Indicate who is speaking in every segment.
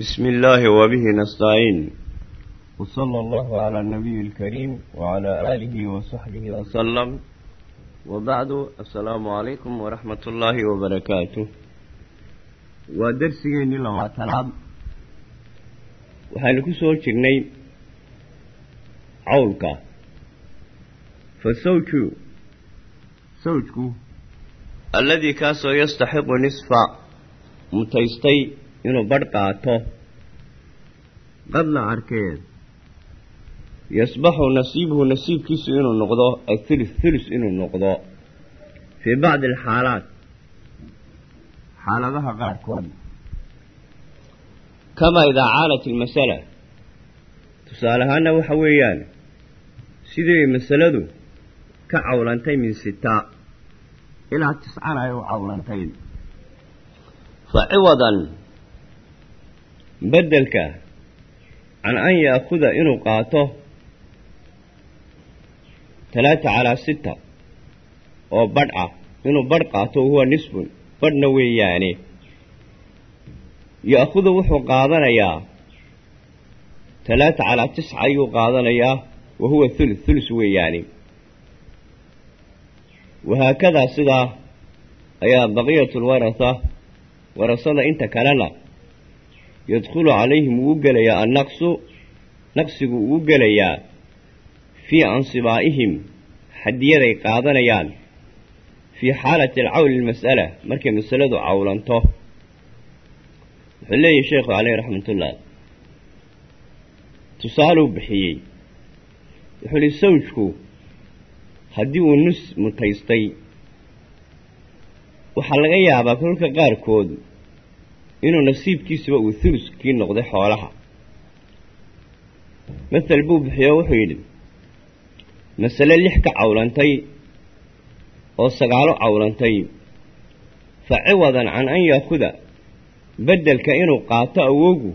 Speaker 1: بسم الله وبه نستعين وصلى الله على النبي الكريم وعلى آله وصحبه وسلم وبعد السلام عليكم ورحمة الله وبركاته ودرسيني لما تلعب waxaynu ku soo jirnay cawlka fa sawju sawjku alladii kaasoo yastaxiqu nisfa mutaystay inuu badh qaato qadla arkeed yasbaxu nasiibuhu nasiibkiisu inuu noqdo athulus thulus inuu noqdo fii bacdi alxaalaat xaaladaha qaarkood kamaa idaa caalat ilmasala tusaale ahaana waxa weeyaan sidii masaladu ka cawlantay min sita ilaa tiscana ay u cawlantay fa ciwadan beddelka can an yaakuda inuu qaato talaata calaa sita oo badh ah inuu badh qaato huwa nisbun badhna weeyaane. Ya'khudu wuxuu qaadanayaa talaata calaa tisca ayuu qaadanayaa wa huwa thuluth thulus weeyaani wahaakadaa sidaa ayaa baqiyatu lwaratha warasada inta kalena yadkhulu calayhim uu gelayaa annaqsu naqsigu uu gelayaa fii ansibaa'ihim xadiyaday qaadanayaan fii xaalati alcawli lmas'ala markay masaladu cawlanto. Wuxuu leeyahy sheekhu caleyh raxmatullah tusaaluu bixiyey. Wuxuu uhi sawjku haddii uu nus mutaystay waxaa laga yaabaa kolka qaarkood inuu nasiibkiisuba uu thuluskii noqday xoolaha. Mathal buu bixiyo wuxuu yidhi masale lix ka cawlantay oo sagaalo cawlantay fa ciwadan can an yaakuda beddelka inuu qaato awoogu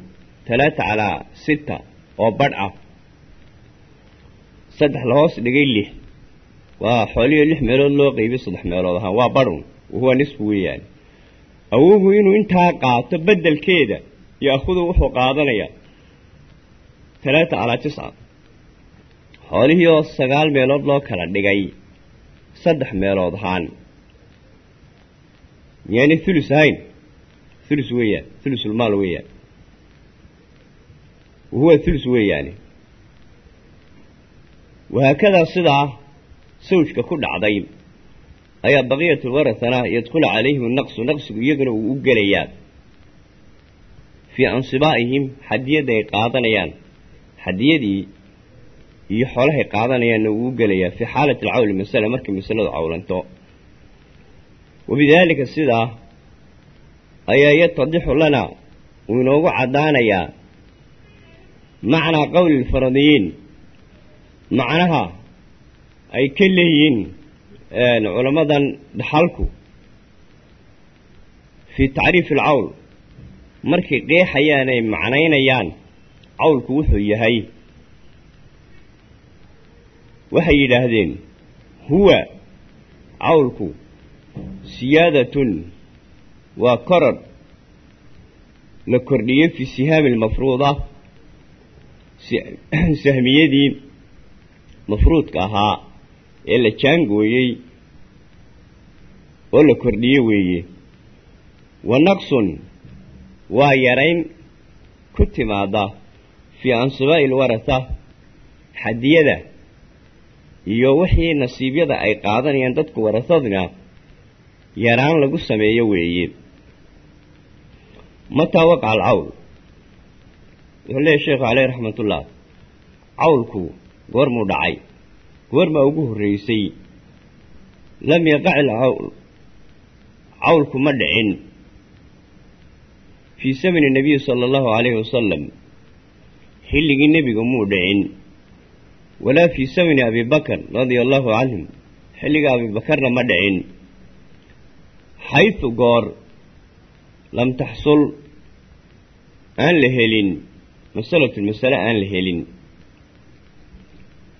Speaker 1: talaata calaa sita oo badh ah. Saddex la hoos dhigay lix. Waa xooliyo lix meelood loo qeybiy saddex meelood ahaan. Waa badhun wahuwa nisfu weeyaan awoogu inuu intaa qaato beddelkeeda yaakudu wuxuu qaadanayaa. Talaata calaa tisca xoolihii oo sagaal meelood loo kala dhigay saddex meelood ahaan miyaanay thulus ahayn. Thulus weeyaan thulusulmaal weeyaan wahuwa thulus weeyaani. Wahaakadaa sidaa sawjka ku dhacday ayaa baqiyatulwarathana yadkhulu calayhim naqsu naqsigu iyaguna uu u gelayaa fii ansibaa'ihim xadiyadda ay qaadanayaan. Xadiyadii iyo xoolahay qaadanayaanna uu u gelayaa fii xaalati alcawli masala markay masaladu cawlanto. Wabidaalika sidaa ayaa yatadixu lana uu inoogu caddaanayaa macnaa qowli lfaradiyiin macnaha ay ka leeyihiin culammadan dhaxalku fii tacriifi alcawl markay qeexayaan ay macnaynayaan cawlku wuxuu yahay waxay yidhaahdeen huwa cawlku siyaadatun waa koror la kordhiyey fii sihaami almafruuda sahmiyadii mafruudka ahaa ee la jaangooyey oo la kordhiye weeye. Wa naqsun waa yarayn ku timaada fii ansibaa'i ilwaratha xadiyada iyo wixii nasiibyada ay qaadanayaan dadku warahadna yaraan lagu sameeyo weeye. Mataa waqaca alcawl? Wuxuu leeyahy sheekhu caleyh raxmatullah. Cawlku goormuu dhacay goormaa ugu horreysay? Lam yaqac ilcawl cawlku ma dhicin. Fii samani nabiyi sala allahu calayhi wasalam xilligii nebiga muu dhicin. Walaa fii samani abibakar radia allahu canhum xilliga abibakarna ma dhicin. Xaysu goor lam taxsul aan la helin. Masalatun masale aan la helin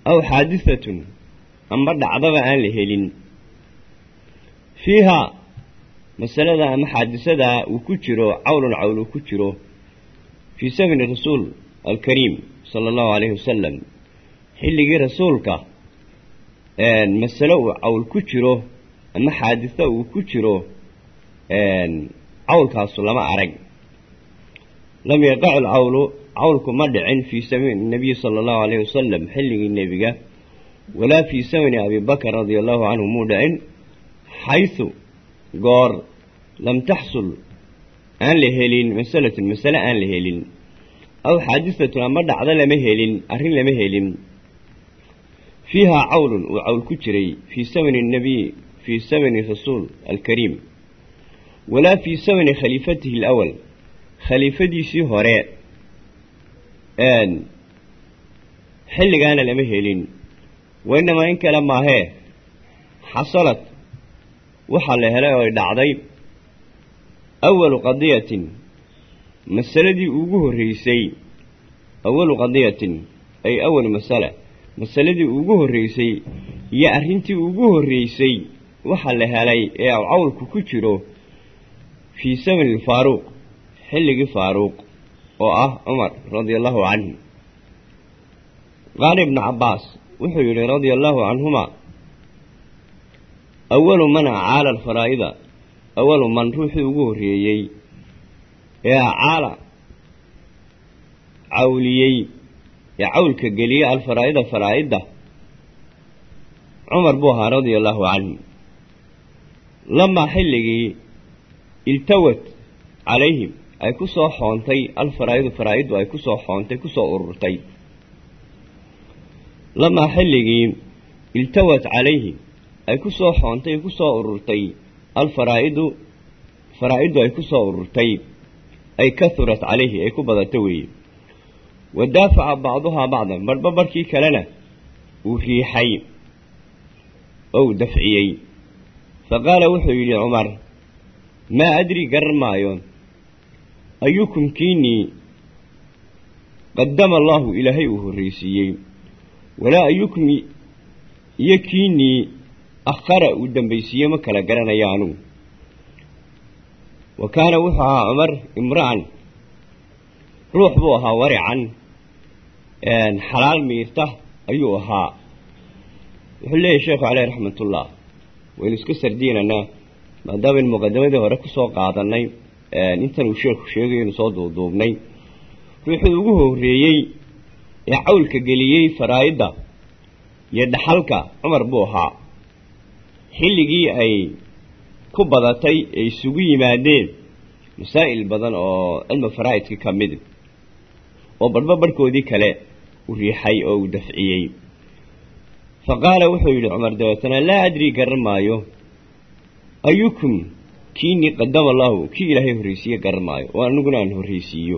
Speaker 1: aw xaadihatun amba dhacdaba aan la helin fiihaa masalada ama xaadisadaa uu ku jiro cawlun cawl uu ku jiro fii samani rasuul alkariim sala allahu calayhi wasalam xilligii rasuulka masale uu cawl ku jiro ama xaadisa uu ku jiro cawlkaasu lama arag lam yaqacu alcawlu cawlku ma dhicin fii samani nabiyi sala allahu alayhi wasalam xilligii nebiga. Walaa fii samani abi bakr radia allahu canhu muu dhicin xaysu goor lam taxsul aan la helin masalatun masale aan la helin. Aw xaadisatun ama dhacdo lama helin arrin lama helin. Fiihaa cawlun uu cawl ku jiray fii samani nabiy fii samani rasuul alkariim walaa fii samani khaliifatihi alawal khaliifadiisii hore xilligaana lama helin. Wainamaa in kale maahee xasalad waxaa la helay oo ay dhacday. Awalu qadiyatin. Masaladii ugu horreysay. Awalu qadiyatin. Ay awalu masala. Masaladii ugu horreysay iyo arrintii ugu horreysay. Waxaa la helay ee cawlku ku jiro. Fii samani alfaaruuq xilligii faaruuq oo ah cumar radia allahu canhu qaala ibnu cabbaas wuxuu yidhi radia allahu canhuma awalu man acaala alfaraa'ida awalu man ruuxii ugu horreeyey ee acaala cawliyey ee cawlka geliyey alfaraa'ida faraa'idda cumar buu ahaa radia allahu canhu lamaa xilligii iltawat calayhim ay ku soo xoontay alfaraa'idu faraa'iddu ay ku soo xoontay ku soo ururtay. Lamaa xilligii iltawat calayhim ay ku soo xoontay ku soo ururtay. Alfaraa'idu faraa'iddu ay ku soo ururtay ay kahurat calayhi ay ku badato weeye wa daafaca bacduhaa bacdan barhba barhkii kalena uu riixay ou dafciyey. Fa qaala wuxuu yidhi cumar maa adri garan maayo ayukum kiinii qadama allaahu ilaahay uu horraysiiyey walaa ayukum iyo kiinii akhara uu dambaysiiyey ma kala garanaya anugu wa kaana wuxuu ahaa cumar imra'an ruux buu ahaa warican xalaal miirta ayuu ahaa. Wuxuu leeyahy sheekhu caleyh raxmatullah waynu iska sardiinanaa maadaamaaynu muqadamadii hore ku soo qaadanay intan uu sheekhu sheegay inu soo duuduubnay ruuxuu ugu horreeyey ee cawlka geliyey faraa'idda iyo dhaxalka cumar buu ahaa. Xilligii ay ku badatay ay isugu yimaadeen masaa'il badan oo cilmi faraa'idka ka mid oo badhba barhkoodii kale u riixay oo uu dafciyey. Fa qaala wuxuu yidhi cumar dabeetana laa adrii garan maayo. Ayukum kiinii qadama allaahu kii ilaahay horraysiiye garan maayo oo aniguna aan horraysiiyo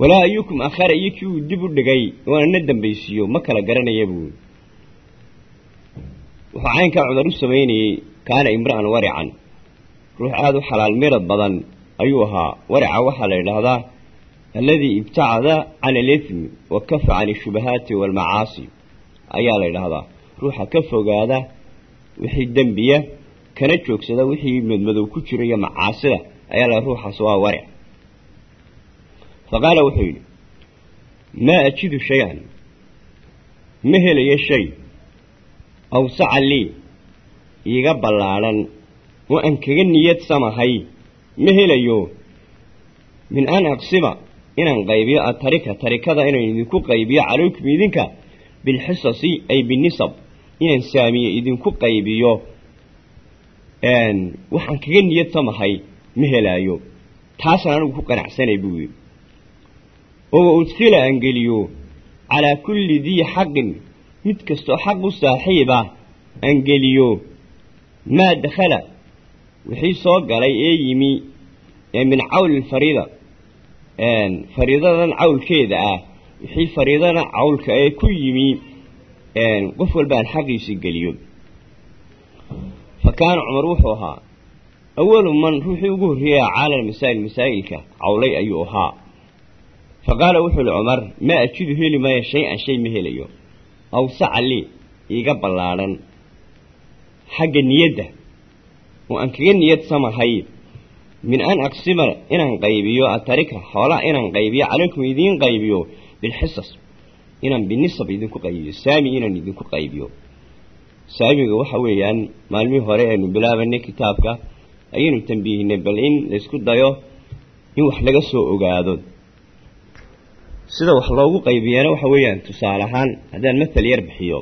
Speaker 1: walaa ayukum akhara iyo kii uu dib u dhigay oo aan na dambaysiiyo ma kala garanaya buu wuxuu caynkaa cumar u samaynayey kaana imra'an warican. Ruux aada u xalaal mirad badan ayuu ahaa. Warica waxaa la yidhaahdaa alladii ibtacada can alithmi wa kafa can ashubahaati waalmacaasi ayaa la yidhaahdaa. Ruuxa ka fogaada wixii dembiya kana joogsada wixii madmadow ku jiro iyo macaasida ayaa la ruuxaas waa waric fa qaala wuxuu yidhi maa ajidu shay-an ma helayo shay? Awsaca lii iiga ballaadhan oo aan kaga niyad samahay ma helayo? Min an aqsima inaan qaybiyo atarika tarikada inaan idinku qaybiyo calaykum idinka bilxisasi ay binisab inaan saamiye idinku qaybiyo waxaan kaga niyad samahay ma helaayo. Taasaan anigu ku qanacsanay buu yidhi. Oo wa udkhila aan geliyo calaa kulli dii xaqin mid kastoo xaq u saaxiib ah aan geliyo. Maa dakhala wixii soo galay ee yimi min cawli fariida. Fariidadan cawlkeeda ah wixii fariidada cawlka ee ku yimi. Qof walba aan xaqiisi geliyo fa kaana cumar wuxuu ahaa awalu man ruuxii ugu horreeyay caalal masaa'il masaa'ilka cawlay ayuu ahaa. Fa qaala wuxuu ihi cumar maa ajidu heli maayo shay-an shay ma helayo. Awsaca lii iiga ballaadhan xagga niyadda oo aan kaga niyad samahay min an aqsima inaan qaybiyo atarika xoolaa inaan qaybiyo calaykum idiin qaybiyo. Bilxisas inaan binisab idinku qaybiyo saami inaan idinku qaybiyo saamiga waxa weeyaan maalmihii hore aynu bilaabanay kitaabka ayaynu tambiihinay bal in laysku dayo in wax laga soo ogaado. Sida wax loogu qaybiyana waxa weeyaan tusaale ahaan haddaan mathal yar bixiyo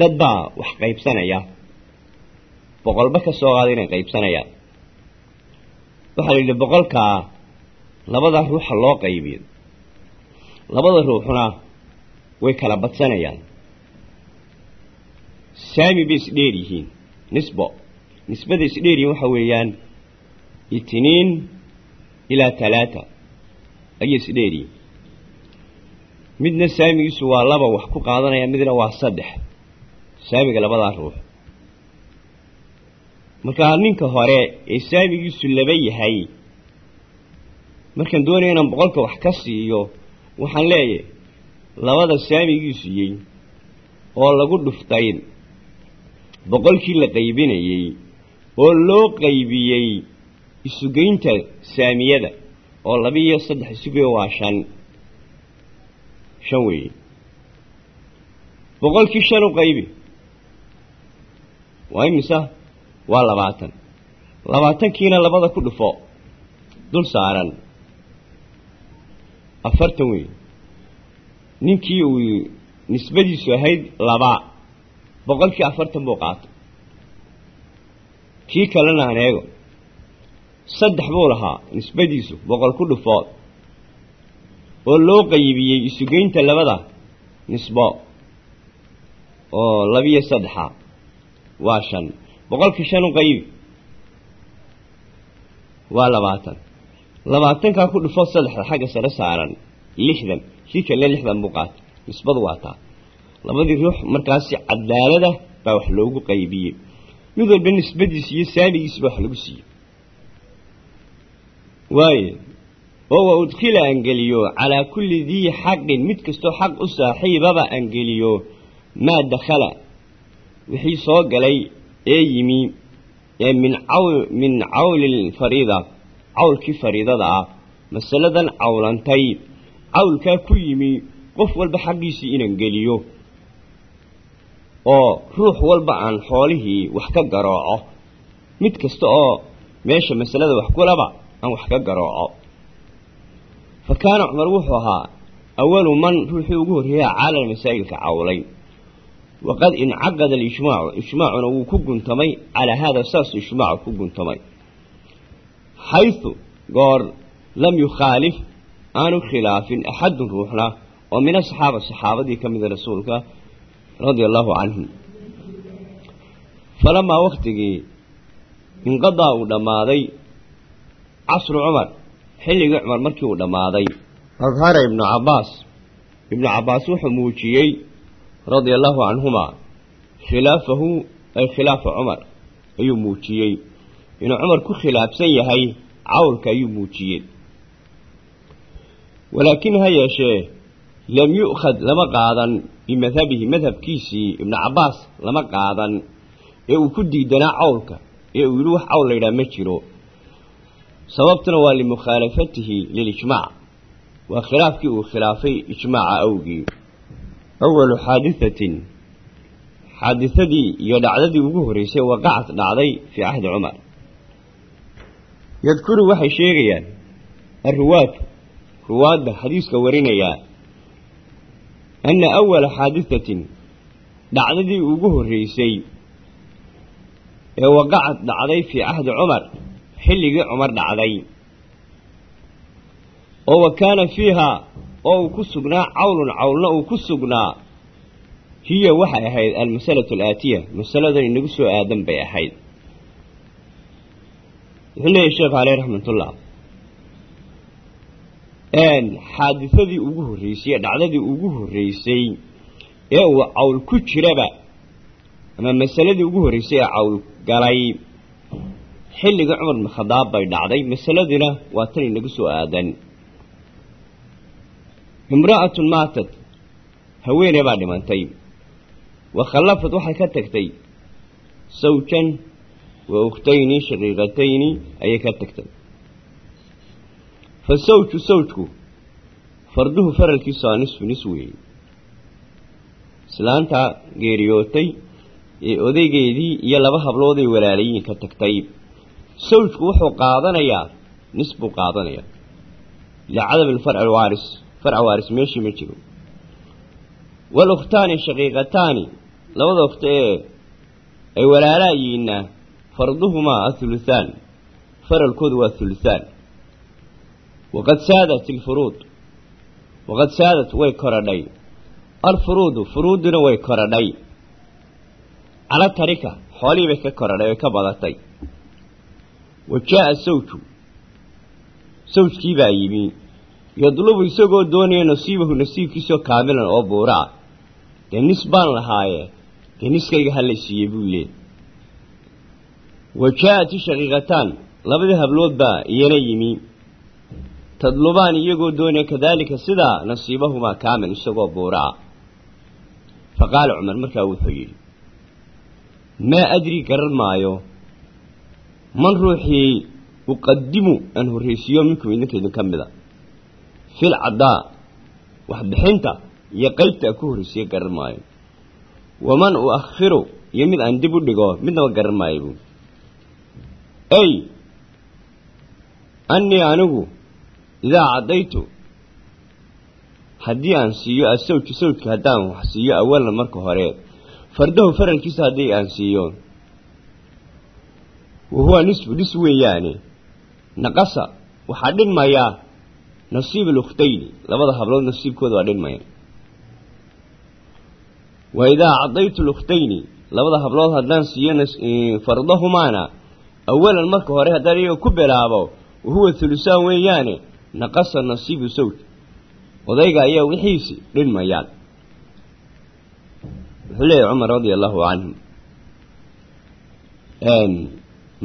Speaker 1: dad baa wax qaybsanaya boqolba ka soo qaada inay qaybsanayaan. Waxaa la yidhi boqolkaa labada ruuxa loo qaybiyo labada ruuxna way kala badsanayaan saami bay isdheer yihiin. Nisbo. Nisbada isdheer yihiin waxa weeyaan itniin ilaa talaata ayay isdheer yihiin. Midna saamigiisu waa laba wax ku qaadanaya midna waa saddex. Saamiga labadaa ruux. Markaa ninka hore ee saamigiisu laba yahay markaan doonaya inaan boqolka wax ka siiyo waxaan leeyahay labada saamigiisu oo lagu dhuftay boqolkii la qaybinayey oo loo qaybiyey isugeynta saamiyada oo laba iyo saddex isugeyo waa shan. Shan weeye. Boqolkii shan u qaybi. Waa imisa waa labaatan. Labaatankiina labada ku dhufo. Dul saaran. Afartan weeye. Ninkii uu nisbadiisu ahayd laba boqolkii afartan buu qaatay. Kii kalena aan eego saddex buu lahaa nisbadiisu boqol ku dhufood oo loo qaybiyey isugeynta labada nisbo oo labiyo saddexa waa shan. Boqolkii shan u qaybi waa labaatan. Labaatankaa ku dhufo saddexda xagga sare saaran lixdan. Kii kalena lixdan buu qaatay nisbadu waa taa labadii ruux markaasi cadaalada baa wax loogu qaybiyey. Mid walba nisbadiisa iyo saamigiisa baa wax lagu siiyey. Waaye oo wa udkhila angeliyo calaa kulli dii xaqin mid kastoo xaq u saaxiibaba angeliyo maa dakhala. Wixii soo galay ee yimi ee min cawl min cawli fariida cawlkii fariidada ah masaladan cawlantay. Cawlkaa ku yimi qof walba xaqiisii inaan geliyo oo ruux walba aan xoolihii wax ka garooco. Mid kasta oo meesha masalada wax kulaba aan wax ka garooco. Fa kaana cumar wuxuu ahaa awalu man ruuxii ugu horreeya caalal masaa'ilka cawlay. Waqad incaqada alijmaacu ijmaacuna wuu ku guntamay calaa haada saasuu ijmaacu ku guntamay. Xaysu goor lam yukhaalif aanu khilaafin axadun ruuxna oo min asaxaaba saxaabadii ka mida rasuulka radia allahu canhum falamaa waktigii inqadaa uu dhammaaday casru cumar xilligii cumar markii uu dhammaaday adhara ibnu cabbaas. Ibnu cabbaas wuxuu muujiyey radia allahu canhumaa khilaafahu ay khilaafa cumar ayuu muujiyey. Inuu cumar ku khilaafsan yahay cawlka ayuu muujiyey. Walaakin ha yeeshee lam yu'khad lama qaadan bimadhabihi madhabkiisii ibnu cabbaas lama qaadan ee uu ku diidanaa cawlka ee uu yidhi wax cawl laydhaha ma jiro sababtuna waa limukhaalafatihi lilijmaac waa khilaafkii uu khilaafay ijmaaca awgii awalu xaadihatin xaadithadii iyo dhacdadii ugu horreysay waqacad dhacday fii cahdi cumar yadkuru waxay sheegayaan alruwaatu ruwaadda xadiiska warinayaa anna awala xaadihatin dhacdadii ugu horreysay ee waqacad dhacday fii cahdi cumar xilligii cumar dhacday oo wa kaana fiihaa oo uu ku sugnaa cawlun cawlna uu ku sugnaa hiya waxay ahayd almasalatu alaatiya masaladan inagu soo aadan bay ahayd wuxuu leeyahy sheekhu caleyh raxmatullah xaadithadii ugu horreysay dhacdadii ugu horreysay ee uu cawl ku jiraba ama masaladii ugu horreysay ee cawl galay xilliga cumar bin khadaab bay dhacday. Masaladuna waa tan inagu soo aadan. Imra'atun maatad haweeney baa dhimantay. Wa khallafad waxay ka tagtay. Sawjan wa ukhtayni shaqiiqatayni ayay ka tagtay fa sawju sawjku farduhu faralkiisu waa nisfu nis weeye islaanta geeriyootay ee odaygeedii iyo laba hablood ay walaalayiin ka tagtay. Sawjku wuxuu qaadanayaa nis buu qaadanayaa licadami alfarci alwaaris farca waaris meeshii ma jiro. Walukhtaani shaqiiqataani labada ukhto ee ay walaalaayiinna farduhumaa athuluthaan faralkoodu waa thuluthaan waqad saadat alfuruud waqad saadat way koradhay alfuruudu furuuduna way koradhay cala tarika xoolihii bay ka koradhay way ka badatay wa jaa'a sawju sawjkii baa yimi yadlubu isagoo doonaya nasiibahu nasiibkiisoo kaamilan oo buura ah dee nis baan lahaaye dee niskayga hala siiyey buu leey wa jaa-at ishaqiiqataan labadii hablood baa iyana yimi tadlubaan iyagoo doonaya kadaalika sidaa nasiibahumaa kaamil isagoo buura ah fa qaala cumar markaa wuxuu yidhi maa adri garan maayo man ruuxii uqadimu aan horraysiiyo minkum idinka idinka mida fil caddaa waxbixinta iyo qaybta aan ku horraysiiyo garan maayo waman uakhiru iyo mid aan dib u dhigo midnaba garan maayo buu ay annii anigu idaa caddaytu haddii aan siiyo asawju sawjka haddaan wax siiyo awalan marka hore fardahu faralkiisa haddii aan siiyo wa huwa nisfu nis weeyaane. Naqasa waxaa dhinmayaa nasiib alukhtayni labada hablood nasiibkooda waa dhinmaya wa idaa cadaytu lukhtayni labada hablood haddaan siiyo fardahumaana awalan marka hore haddaan iyaga ku bilaabo wahuwa hulusaan weeyaane naqasa nasiibu sawj odayga ayaa wixiisi dhinmayaan wuxuu leeyahy cumar radia allahu canhu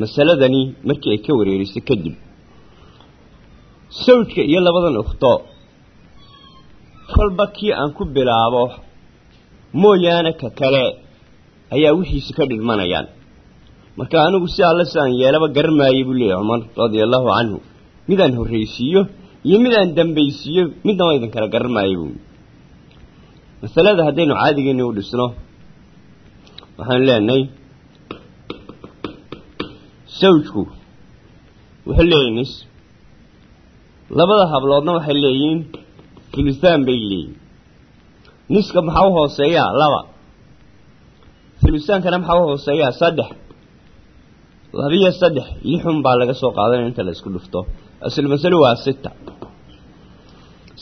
Speaker 1: masaladani markii ay ka wareerisay kadib sawjka iyo labadan ukhto kolba kii aan ku bilaabo mooyaane ka kale ayaa wixiisi ka dhidhmanayaan marka anigu si alle si aan yeelaba garan maayey buu leeyahy cumar radia allahu canhu midaan horraysiiyo iyo midaan dambaysiiyo midnaba idin kala garan maayey buu masalada haddaynu caadigeeni u dhisno waxaanu leenahay sawjku wuxuu leeyahy nis. Labada habloodna waxay leeyihiin hulusaan bay leeyihiin niska maxaa u hooseeyaa? Laba. Hulusaankana maxaa u hooseeyaa? Saddex. Labiyo saddex. Lixun baa laga soo qaadanaya inta la isku dhufto asl masalo waa sita.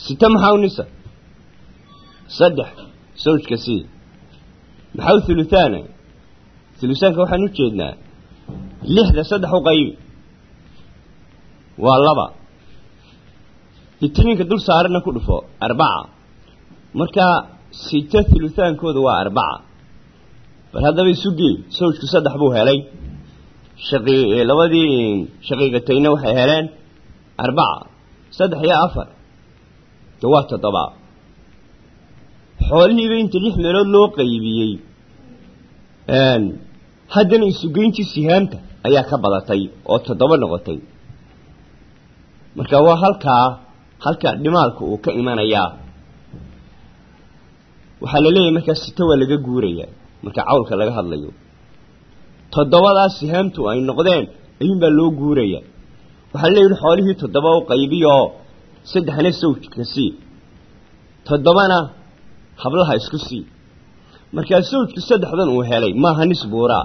Speaker 1: Sita maxaa u nisa? Saddex. Sawjka sii maxaa u huluthaana hulusaanka waxaan u jeednaa lixda saddex u qaybi waa laba. Itiniinka dul saarana ku dhufo arbaca markaa sita hulutaankooda waa arbaca bal haddaba isu gee sawjku saddex buu helay. Shaqi labadii shaqiiqatayna waxay heleen arbaca saddex iyo afar de waa toddoba xoolihiiba inta lix meelood loo qaybiyey haddana isugeyntii sihaamta ayaa ka badatay oo toddoba noqotay marka waa halkaa halka dhimaalka uu ka imanayaa waxaa la leeyahay markaa sito waa laga guurayaa marka cawlka laga hadlayo toddobadaas sihaamtu ay noqdeen ayuunbaa loo guurayaa waxaa la leeyahi xoolihii toddoba u qaybiyoo saddexna sawjka sii toddobana hablaha isku sii markaa sawjku saddexdan uu helay maaha nis buuraa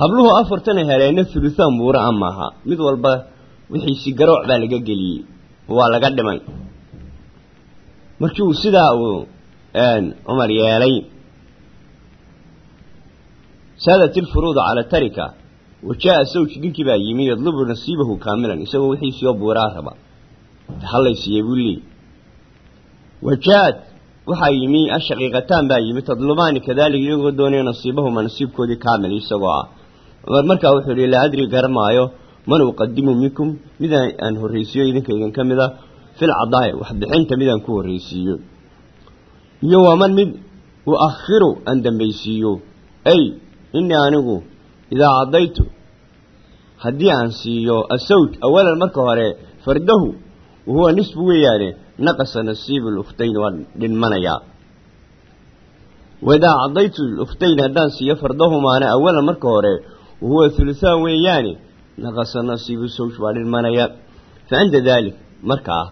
Speaker 1: habluhu afartana heleenna huluthaan buura a maaha mid walba wixiisi garooc baa laga geliyey waa laga dhimay markii uu sidaa uu cumar yeelay saadat ilfuruuda cala tarika wa jaa sawj ninkii baa yimi yadlubu nasiibahu kaamilan isagoo wixiisii oo buuraa raba. Hallaysiiyey buu leey wa jaa-ad waxaa yimi ashaqiiqataan baa yimi tadlubaani kadalika iyagoo doonaya nasiibahuma nasiibkoodii kaamil isagoo ah. Markaa wuxuu yihi laa adri garamaayo man uqadimu minkum midaan aan horraysiiyo idinka idinka mid a fil cadaaya waxbixinta midaan ku horraysiiyo iyo waa man mid uakhiru aan dambaysiiyo. Ay inii anigu idaa caddaytu haddii aan siiyo asawj awalan marka hore fardahu wahuwa nisbu weeyaane naqasa nasiibu lukhtayn waa dhinmanayaa. Waidaa caddaytu lukhtayn haddaan siiyo fardahumaana awalan marka hore wahuwa huluthaan weeyaane naqasa nasiibu sawj waa dhinmanaya fa cinda daalik markaa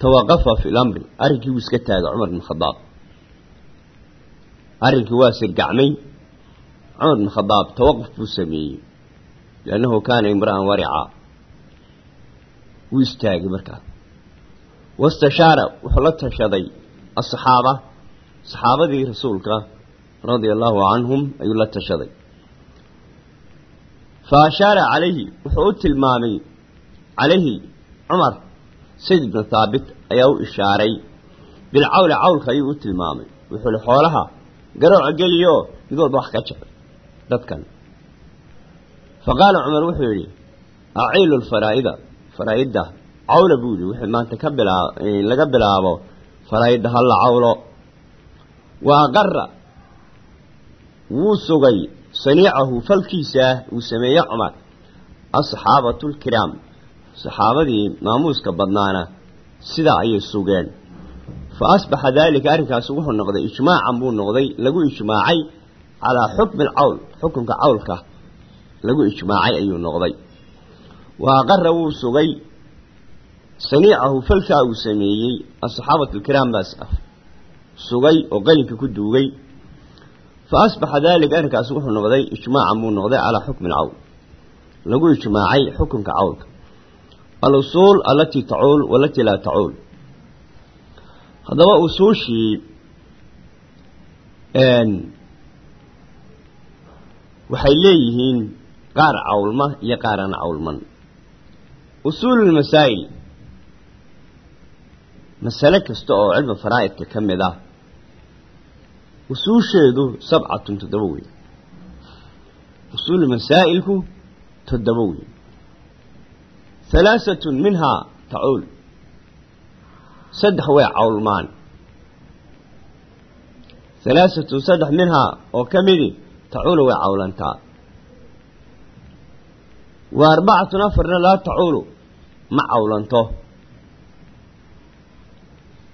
Speaker 1: tawaqafa fi lamri arrinkii wuu iska taagay cumar bin khadaab. Arrinkii waa sirgacmay cumar bin khadaab tawaquf buu sameeyey liannahu kaana imra'an warica wuu istaagay markaa wastashaara wuxuu la tashaday asaxaaba saxaabadii rasuulka radia allahu canhum ayuu la tashaday fa ashaara calayhi wuxuu u tilmaamay calayhi cumar sayd ibnu thaabit ayaa u ishaaray bilcawli cawlka ayuu u tilmaamay wuxuu xoolaha garooca geliyo mid walba wax ka jecel dadkan. Fa qaala cumar wuxuu yidhi aciilu lfaraa'ida faraa'idda cawla buu yidhi. Wixii maanta ka bilaa laga bilaabo faraa'idda ha la cawlo. Wa aqara wuu sugay saniicahu falkiisaa uu sameeye cumar. Asxaabatu lkiraam saxaabadii maamuuska badnaana sidaa ayay sugeen. Fa asbaxa daalika arrinkaasi wuxuu noqday ijmaacan buu noqday lagu ijmaacay calaa xukmi alcawl xukunka cawlka lagu ijmaacay ayuu noqday wa aqara wuu sugay saniicahu falkaa uu sameeyey asxaabatu lkiraam baas sugay oo qalinka ku duugay fa asbaxa daalika arrinkaasi wuxuu noqday ijmaacan buu noqday calaa xukmi alcawl lagu ijmaacay xukunka cawlka alusuul alatii tacuul waxay leeyihiin qaar cawlma iyo qaar aan cawlman usuululmasaa'il masale kasta oo cilmi faraa'idka ka mid ah usuusheedu sabcatun toddoba wey usuulu masaa'ilku toddoba wey halaahatun minhaa tacuul saddex way cawlmaan. Halaahatun saddex minhaa oo ka midi tacuulu way cawlantaa wa arbacatun afarna laa tacuulu ma cawlanto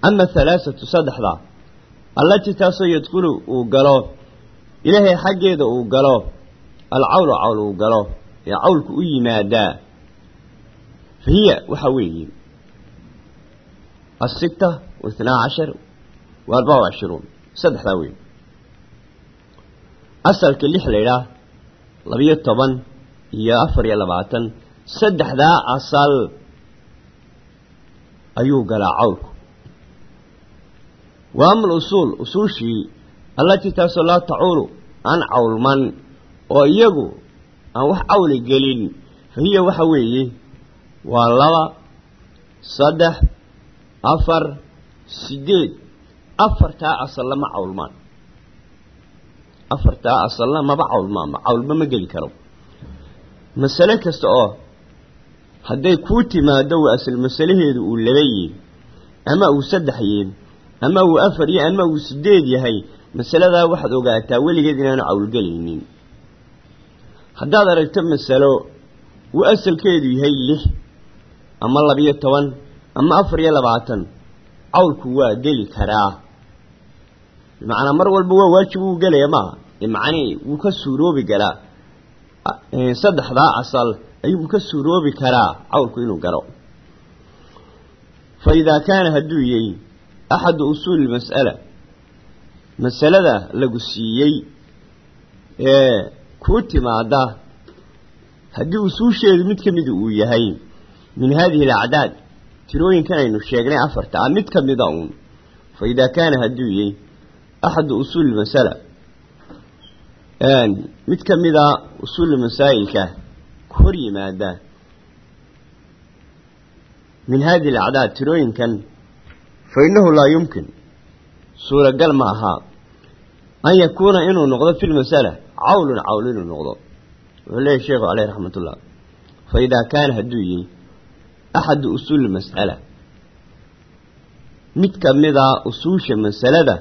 Speaker 1: ama halaathatu saddexda allatii taasoo yadkulu uu galo ilaahay xaggeeda uu galo alcawlu cawl uu galo ee cawlku u yimaadaa fa hiya waxaa weeye asita waithnaa cashar wa arbaca wa saddexdaa wey asalka lix la ydhaah labiyo toban iyo afar iyo labaatan saddexdaa asal ayuu galaa cawlku wa ama alusuul usuushii allatii taasoo laa tacuulu aan cawlman oo iyagu aan wax cawli gelin fa waxa weeye waa laba saddex afar sideed afartaa asalna ma cawlmaan afartaa asalna maba cawlmaanba cawlba ma geli karo. Masale kasta oo hadday kuu timaado waa asal masalaheedu uu laba yihiin ama uu saddex yihiin ama uu afar iyo ama uu sideed yahay masaladaa waxaad ogaataa weligeed inaanu cawlgelaynin haddaad aragto masalo uu asalkeedu yahay lix ama labiyo toban ama afar iyo labaatan cawlku waa geli karaa bimacnaa mar walba waa waajib uu gelaya maaha macnii wuu ka suuroobi galaa saddexdaa asal ayuu ka suuroobi karaa cawlku inuu galo fa idaa kaana hadduu yahy axadu usuuli mas'ala. Masalada lagu siiyey ee kuu timaada haddii usuusheedu mid ka mida uu yahay min haadihi alacdaad tirooyinkan aynu sheegnay afarta ah mid ka mida uun. Fa idaa kaana hadduu yahy axadu usuuli masala mid ka mida usuuli masaa'ilka hor yimaada min haadihi alacdaad tirooyinkan fa innahu laa yumkin suuragal ma ahaa an yakuuna inuu noqdo fi lmasala cawlun cawl inuu noqdo wuxuu leeyahy sheekhu caleyh raxmat ullah fa idaa kaana hadduu yihi axadu usuuli mas'ala mid ka mida usuusha masalada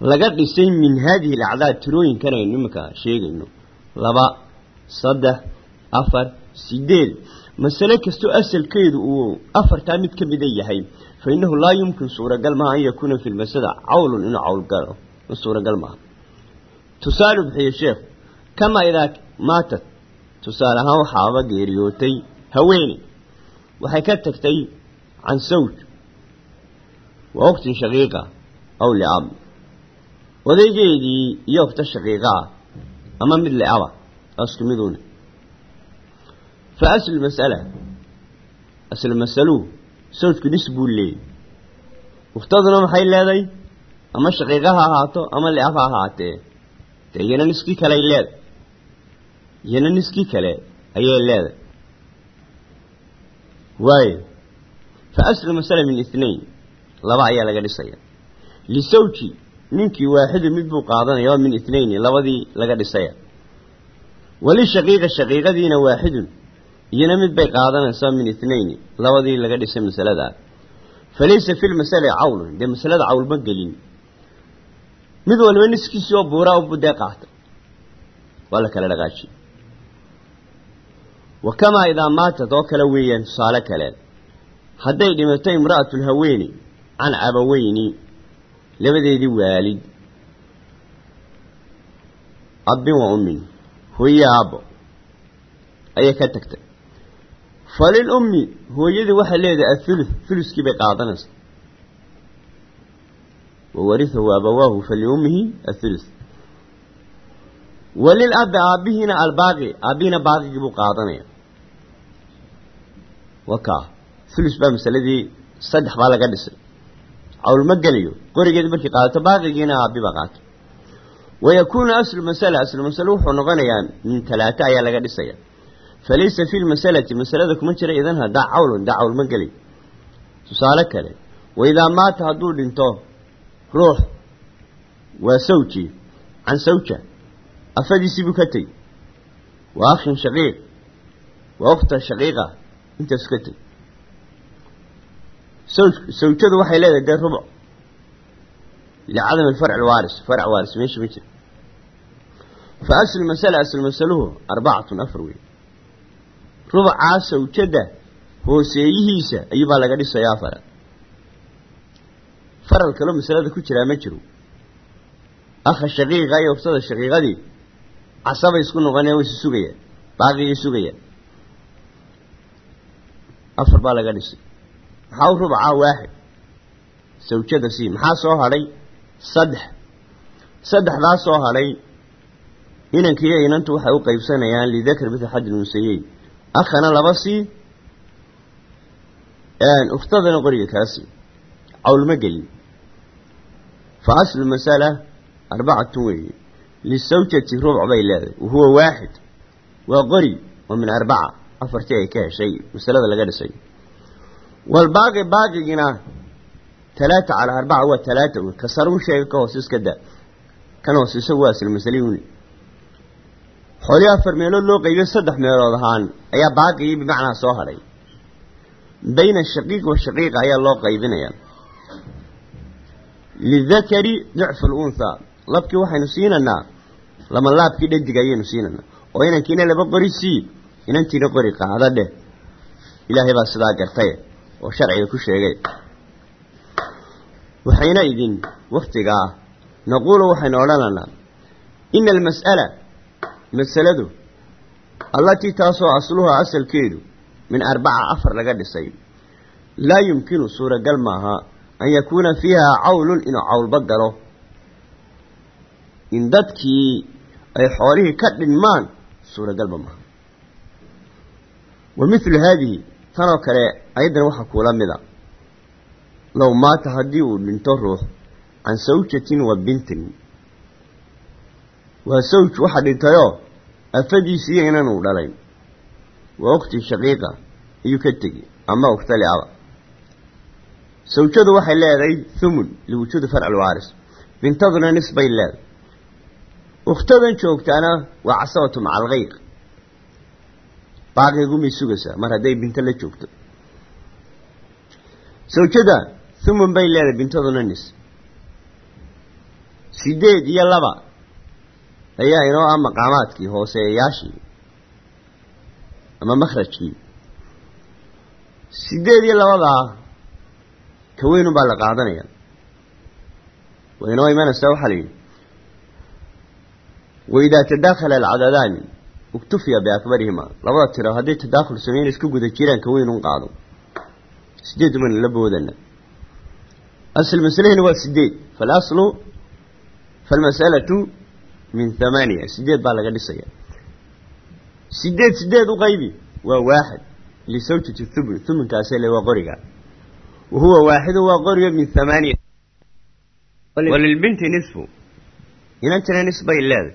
Speaker 1: laga dhisay min haadihi alacdaad tirooyinkan aynu iminka sheegayno. Laba saddex afar sideed masale kastoo asalkeedu uu afartaa mid ka mida yahay fa innahu laa yumkin suuragal maaha an yakuuna fi lmasada cawlun inuu cawl galo. Suuragal maaha. Tusaale bixiye sheekhu kamaa idaa maatat? Tusaale ahaan waxaaba geeriyootay haweeney. Waxay ka tagtay can sawj. Wa waqtin shaqiiqa aw liab odaygeedii iyo waqta shaqiiqa ah ama mid liaba asku miduuna. Fa aslu mas'ala aslu masaluhu sawjku nis buu leeyay. Uftaduna maxay leeday? Ama shaqiiqa ha ahaato ama liab ha ahaatee? Dee iyana niskii kale ay leeday. Iyana niskii kale ayay leeday. Waayo fa aslu masala min ithnain laba ayaa laga dhisaya. Lisawji ninkii waaxidu mid buu qaadanaya oo min ithnayni labadii laga dhisaya. Walishaqiiqa shaqiiqadiina waaxidun iyana mid bay qaadanaysaa min ithnayni labadii laga dhisay masaladaa falaysa fi lmasali cawlun dee masalada cawl ma gelin. Mid waliba niskiisii oo buuraa u dee qaata waa la kala dhaqaajiye. Wa kamaa idaa maatat oo kale weeyaan tusaale kale. Hadday dhimato imra'atulhaweeni can abaweyni labadeedii waalid abbin wa ummin hooye aabbo ayay ka tagtay. Falil ummi hooyadii waxay leedahay athuluth thuluskii bay qaadanaysaa. Wawarihahu abawaahu faliummihi athuluth. Walil abbi aabbihiina albaaqi aabbihiina baaqigii buu qaadanaya. Wakaa thulus baa masaladii saddex baa laga dhisay cawl ma gelayo qorigeed markii qaadato baaqigiina aabbi baa qaato wayakuunu aslu masala aslu masale wuxuu noqonayaa min talaata ayaa laga dhisaya falaysa fi lmasalati masalada kuma jira idan haddaa cawlun daa cawl ma gelayo tusaale kale waidaa maata hadduu dhinto ruux waa sawji can sawja afadiisii buu ka tegi waa akhin shaqiiq waa ukhta shaqiiqa intaasu ka tegi sawjadu waxay leedahay dee rubuc licadami farc waaris farc waaris meesha ma jira. Fa aslu masala aslu masaluhu arbacatun afar wey rubucaa sawjada hooseeyihiisa ayuubaa laga dhisaya afara. Faral kaloo masalada ku jiraa ma jiro akha shaqiiqa iyo uftada shaqiiqadii casabay isku noqonaya way isu sugayaan baaqigay sugayaan afar baa laga dhisay maxaa u rubcaa waaxid sawjada sii maxaa soo hadhay? Saddex. Saddexdaa soo hadhay inankiiyo inantu waxay u qaybsanayaan lidakar mitl xadil musayeyn akhana laba sii uftadana qoriga kala sii cawlma gelin. Fa aslu masala arbacatun weeye. Lisawjati rubc bay leedahay wahuwa waaxid. Waa qori oo min arbaca afartii ay ka heshay masalada laga dhisay walbaaqi baaqigina talaata calaa arbaca waa talaata wey ka sarun sheega ka hoos iska da. Kan hoos isagu waa asl masaliuni xoolii afar meelood loo qeybiyo saddex meelood ahaan ayaa baaqigii bimacnaa soo hadhay bayna shaqiiq wa shaqiiqa ayaa loo qaybinayaa. Lidakari dicfu lunhaa labkii waxaynu siinaynaa lama laabkii dhadig ayaynu siinaynaa oo inankiina laba qori sii inantiina qori qaada dheh ilaahay baa sidaa gartay oo sharciga ku sheegay. Waxayna idin waktigaa naquulu waxaynu odhanaynaa ina almas'ala masaladu allatii taasoo asluha asalkeedu min arbaca afar laga dhisay laa yumkinu suuragal maaha an yakuuna fiiha cawlun inuu cawlba galo. In dadkii ay xoolihii ka dhinmaan suuragalba maaha. Wa mithlu haadihi tanoo kale ayadan waxaa kuula mida low maata haddii uu dhinto ruux can sawjatin wa bintin. Waa sawj waxa dhintayoo afadiisiiyo inan uu dhalay waa ukhtii shaqiiqa ayuu ka tegi ama uktali aba sawjadu waxay leedahay thumun liwujuudi farci lwaaris bintaduna nis bay leedahay. Ukhtadan joogtaana waa casabatu maca alkhayr baaqigumay sugaysaa mar hadday binto la joogto. Sawjada thumun bay leedahay bintaduna nis. Sideed iyo laba ayaa inoo ah maqaamaadkii hooseeyayaashii ama makhrajkii. Sideed iyo labadaa ka weyn unbaa la qaadanaya. Way inoo imanaysaa waxaa la yidhi waidaa tadaakhala alcadadaani uktufiya biakbarihima labada tiro hadday tadaakhul sameyn isku guda jiraan ka weyn un qaado. Sideed umaynu la boodana. Asl masalahina waa sideed falaslu falmasalatu min thamaaniya. Sideed baa laga dhisaya. Sideed sideed u qaybi. Waa waaxid. Lisawjati thumun thumunkaase le waa qoriga. Wa waaxidu waa qoriga min thamaaniya. Walilbinti nisfu. Inantana nis bay leeday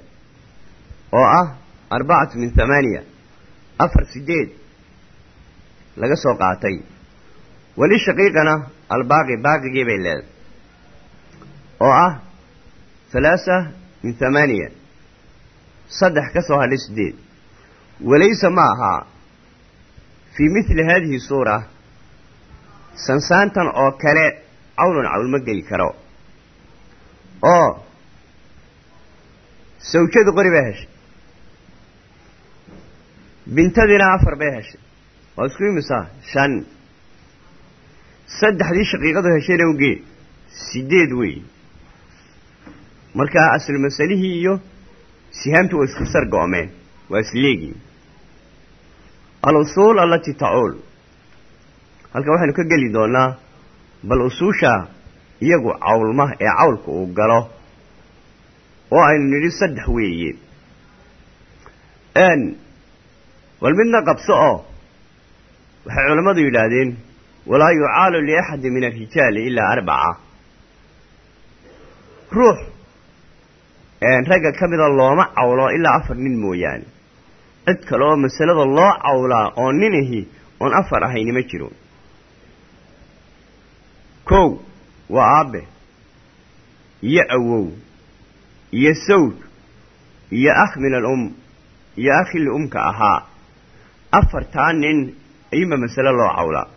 Speaker 1: oo ah arbacatu min thamaaniya afar sideed laga soo qaatay weli shaqiiqana albaaqi baaqigii bay leeday oo ah halaasa min thamaaniya saddex ka soo hadhay sideed walaysa ma ahaa fii mithli haadihi suura sansaantan oo kale cawlun cawl ma geli karo oo sawjadu qori bay heshay bintadiina afar bay heshay waa isku imisa shan saddexdii shaqiiqadu heshayna ugee sideed wey markaa aslu masalihii iyo sihaamtu waa isku sargo'meen waa isleegii al-usuul allatii tacuul halkan waxaynu ka geli doonaa bal usuusha iyagu cawlma ee cawlka uu galo oo aynu nidhi saddex weeye bal midna qabso oo waxay culammadu yidhaahdeen walaa yucaalu liaxadi min alrijaali ilaa arbaca. Ruux ragga ka mida looma cawlo ilaa afar nin mooyaane. Cid kale oo masalada loo cawlaa oo nin ahi oon afar ahayni ma jiro. Kow waa aabe iyo awow iyo sawj iyo akh min alum iyo akhili umka ahaa afartaa nin ayuunba masale loo cawlaa.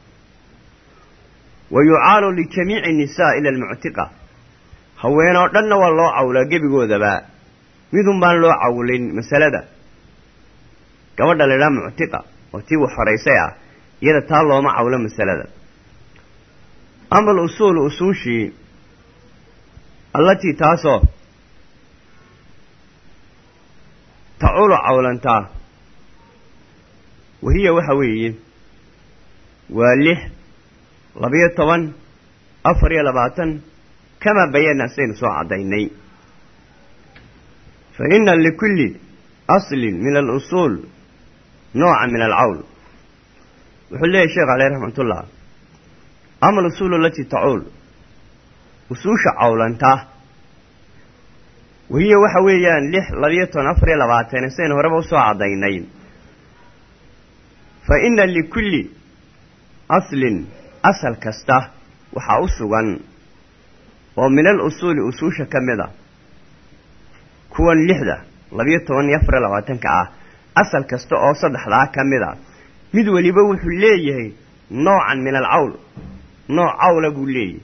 Speaker 1: Wa yucaalu lijamiici nisaa ila almuctiqa. Haweenoo dhanna waa loo cawlaa gebigoodaba. Midun baan loo cawlin masalada. Gabadha la idhaha muctiqa oo tii wax horaysay ah iyada taa looma cawlo masalada. Ama alusuulu usuushii allatii taasoo tacuulu cawlantaa wahiya waxa weeye waa lix labiyo toban afar iyo labaatan kamaa bayana sidaynu soo caddaynay fa ina likulli aslin min alusuul nooca min alcawl wuxuu leeyahy sheekh caleyh raxmatullah ama alusuulu alatii tacuul usuusha cawlantaa wahiya waxa weeyaan lix labiyo toban afar labaatan sidaynu horeba u soo caddaynay fa ina likulli aslin asal kasta waxaa u sugan oo min al usuuli usuusha ka mid a kuwan lixda labiyo toban iyo afar labaatanka ah asal kasta oo saddexdaa ka mid a mid weliba wuxuu leeyahay noocan min alcawl nooc cawla buu leeyahay.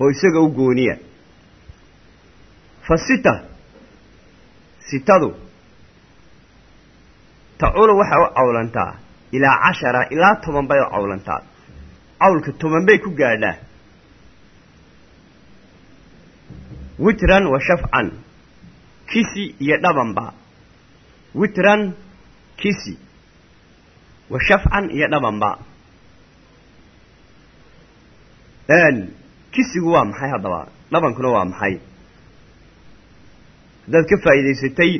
Speaker 1: Oo isaga u gooniya. Fa sita sitadu taculu waxay u cawlantaa ilaa cashara ilaa toban bay u cawlantaa cawlka toban bay ku gaadhaa witran wa shafcan kisi iyo dhabanba witran kisi wa shafcan iyo dhabanba kisigu waa maxay haddaba dhabankuna waa maxay? Haddaad ka faa'iidaysatay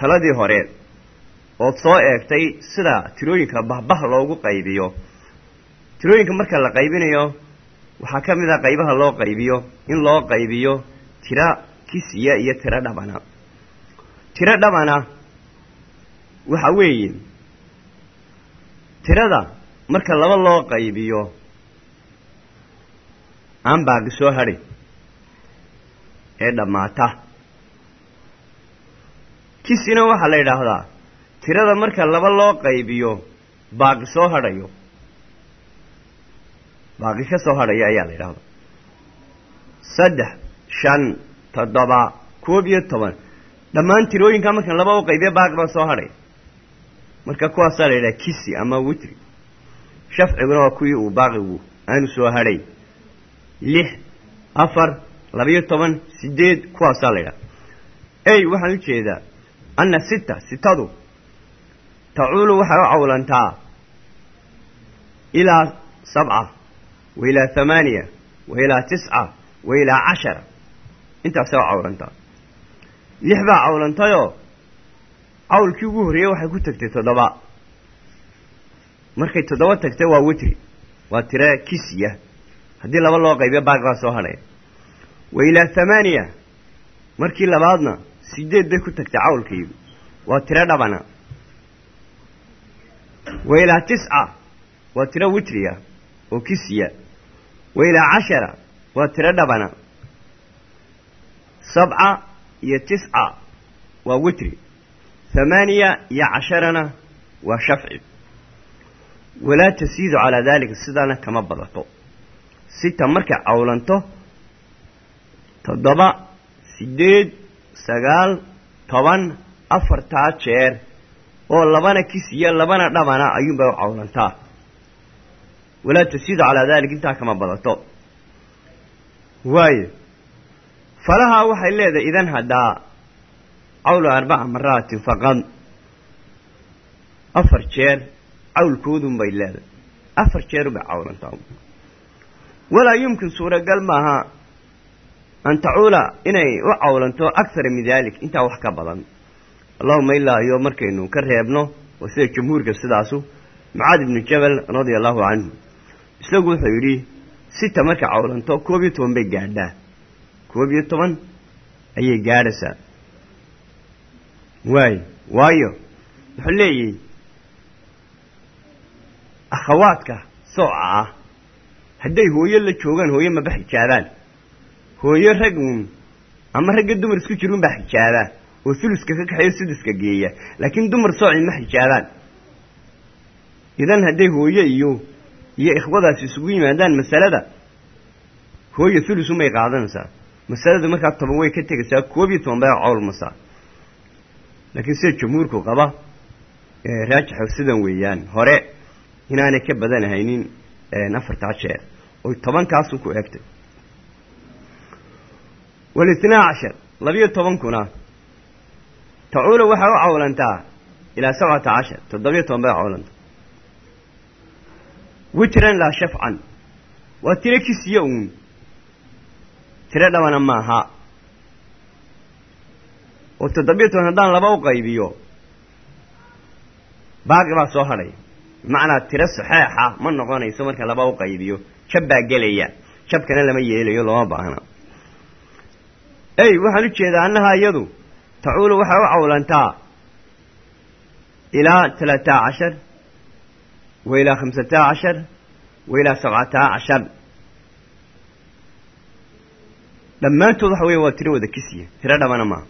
Speaker 1: taladii hore ood soo eegtay sida tirooyinka bahbah loogu qaybiyo. Tirooyinka marka la qaybinayo waxaa ka mid ah qaybaha loo qaybiyo in loo qaybiyo tira kisiya iyo tiro dhabana. Tiro dhabana waxa weeye tirada marka laba loo qaybiyo aan baaqi soo hadhin ee dhammaata kisina waxaa la yidhaahdaa tirada marka laba loo qaybiyo baaqi soo hadhayo. Baaqi ka soo hadhaya ayaa la yidhahdaa saddex shan toddoba koob iyo toban. Dhammaan tirooyinkaa markaan laba u qaybiya baaqi baa soo hadhay. Marka kuwaasaa la yidhaha kisi ama witri. Shafciguna waa kuwii uu baaqigu aanu soo hadhay. Lix afar labayo toban sideed kuwaasaa la yidhaha ey waxaan u jeedaa anna sita sitadu tacuulu waxay u cawlantaa ilaa sabca wa ilaa thamaaniya wa ilaa tisca wa ilaa cashara intaasay u cawlantaa lix baa cawlantayoo cawlkii ugu horreeyey waxay ku tagtay toddoba markay toddoba tagtay waa witri waa tire kisiya haddii laba loo qaybiyo baaqi baa soo hadhaya wa ilaa thamaaniya markii labaadna sideed bay ku tagtay cawlkaygu? Waa tiro dhabana. Wa tisca waa tiro witriya oo kisiya wa cashara waa tiro dhabana. Sabca iyo tisca waa witri. Thamaaniya iyo casharana waa shafci. Walaa tasiidu calaa daalika sidaana kama badato. Sita markay cawlanto toddoba sideed sagaal toban afartaa jeer oo labana kisiya labana dhabana ayuunbay u cawlantaa walaa tasiidu calaa dalik intaa kama badato. Waayo falahaa waxay leedahay idan haddaa cawlu arbaca maraatin faqad afar jeer cawlkoodunbay leedahay. Afar jeerubay cawlantaa walaa yumkin suuragal maaha an tacuula inay u cawlanto akthara min dalik intaa wax ka badan allahuma ilaa iyo markaynu ka reebno oo sida jumhuurka sidaasu mucaad ibnu jabal radia allahu canhu isagu wuxuu yidhi sita markay cawlanto koob iyo toban bay gaadhaa koob iyo toban ayay gaadhaysaa waayo waayo wuxuu leeyahy akhawaadka sooca ah hadday hooyo la joogaan hooyo maba hooyo rag uun. Ama ragga dumar isku jir unbaa xijaabaa. Oo suluska ka kaxeeyo suduska geeya. Laakiin dumar sooci ma xijaabaan. Idan hadday hooyo iyo iyo ikhwadaasi isugu yimaadaan masalada hooyo sulus unbay qaadanaysaa. Masaladu markaa toban way ka tegaysaa koob iyo toban bay cawlmasaa laakiin sida jumhuurku qaba raajixa sidan weeyaan hore inaanay ka badanahaynin afartaa jeer. Oy tobankaasu ku egtay walitnaa cashar labiyo tobankuna tacuula waxay u cawlantaa ilaa sabcata cashar toddobiyo toban bay cawlanta witran laa shafcan waa tiro kisiya uun tiro dhabana maaha oo toddobiyo toban haddaan laba u qaybiyo baaqi baa soo hadhaya bimacnaa tiro saxeexa ma noqonayso marka laba u qaybiyo jab baa gelaya jabkana lama yeelayo looma baahna ey waxaan u jeedaa annahaa iyadu. Tacuulu waxay u cawlantaa. Ilaa talaataa cashar wa ilaa khamsataa cashar wa ilaa sabcataa cashar. Dhammaantood waxa weeye waa tiro wada kisiya tiro dhabana maaha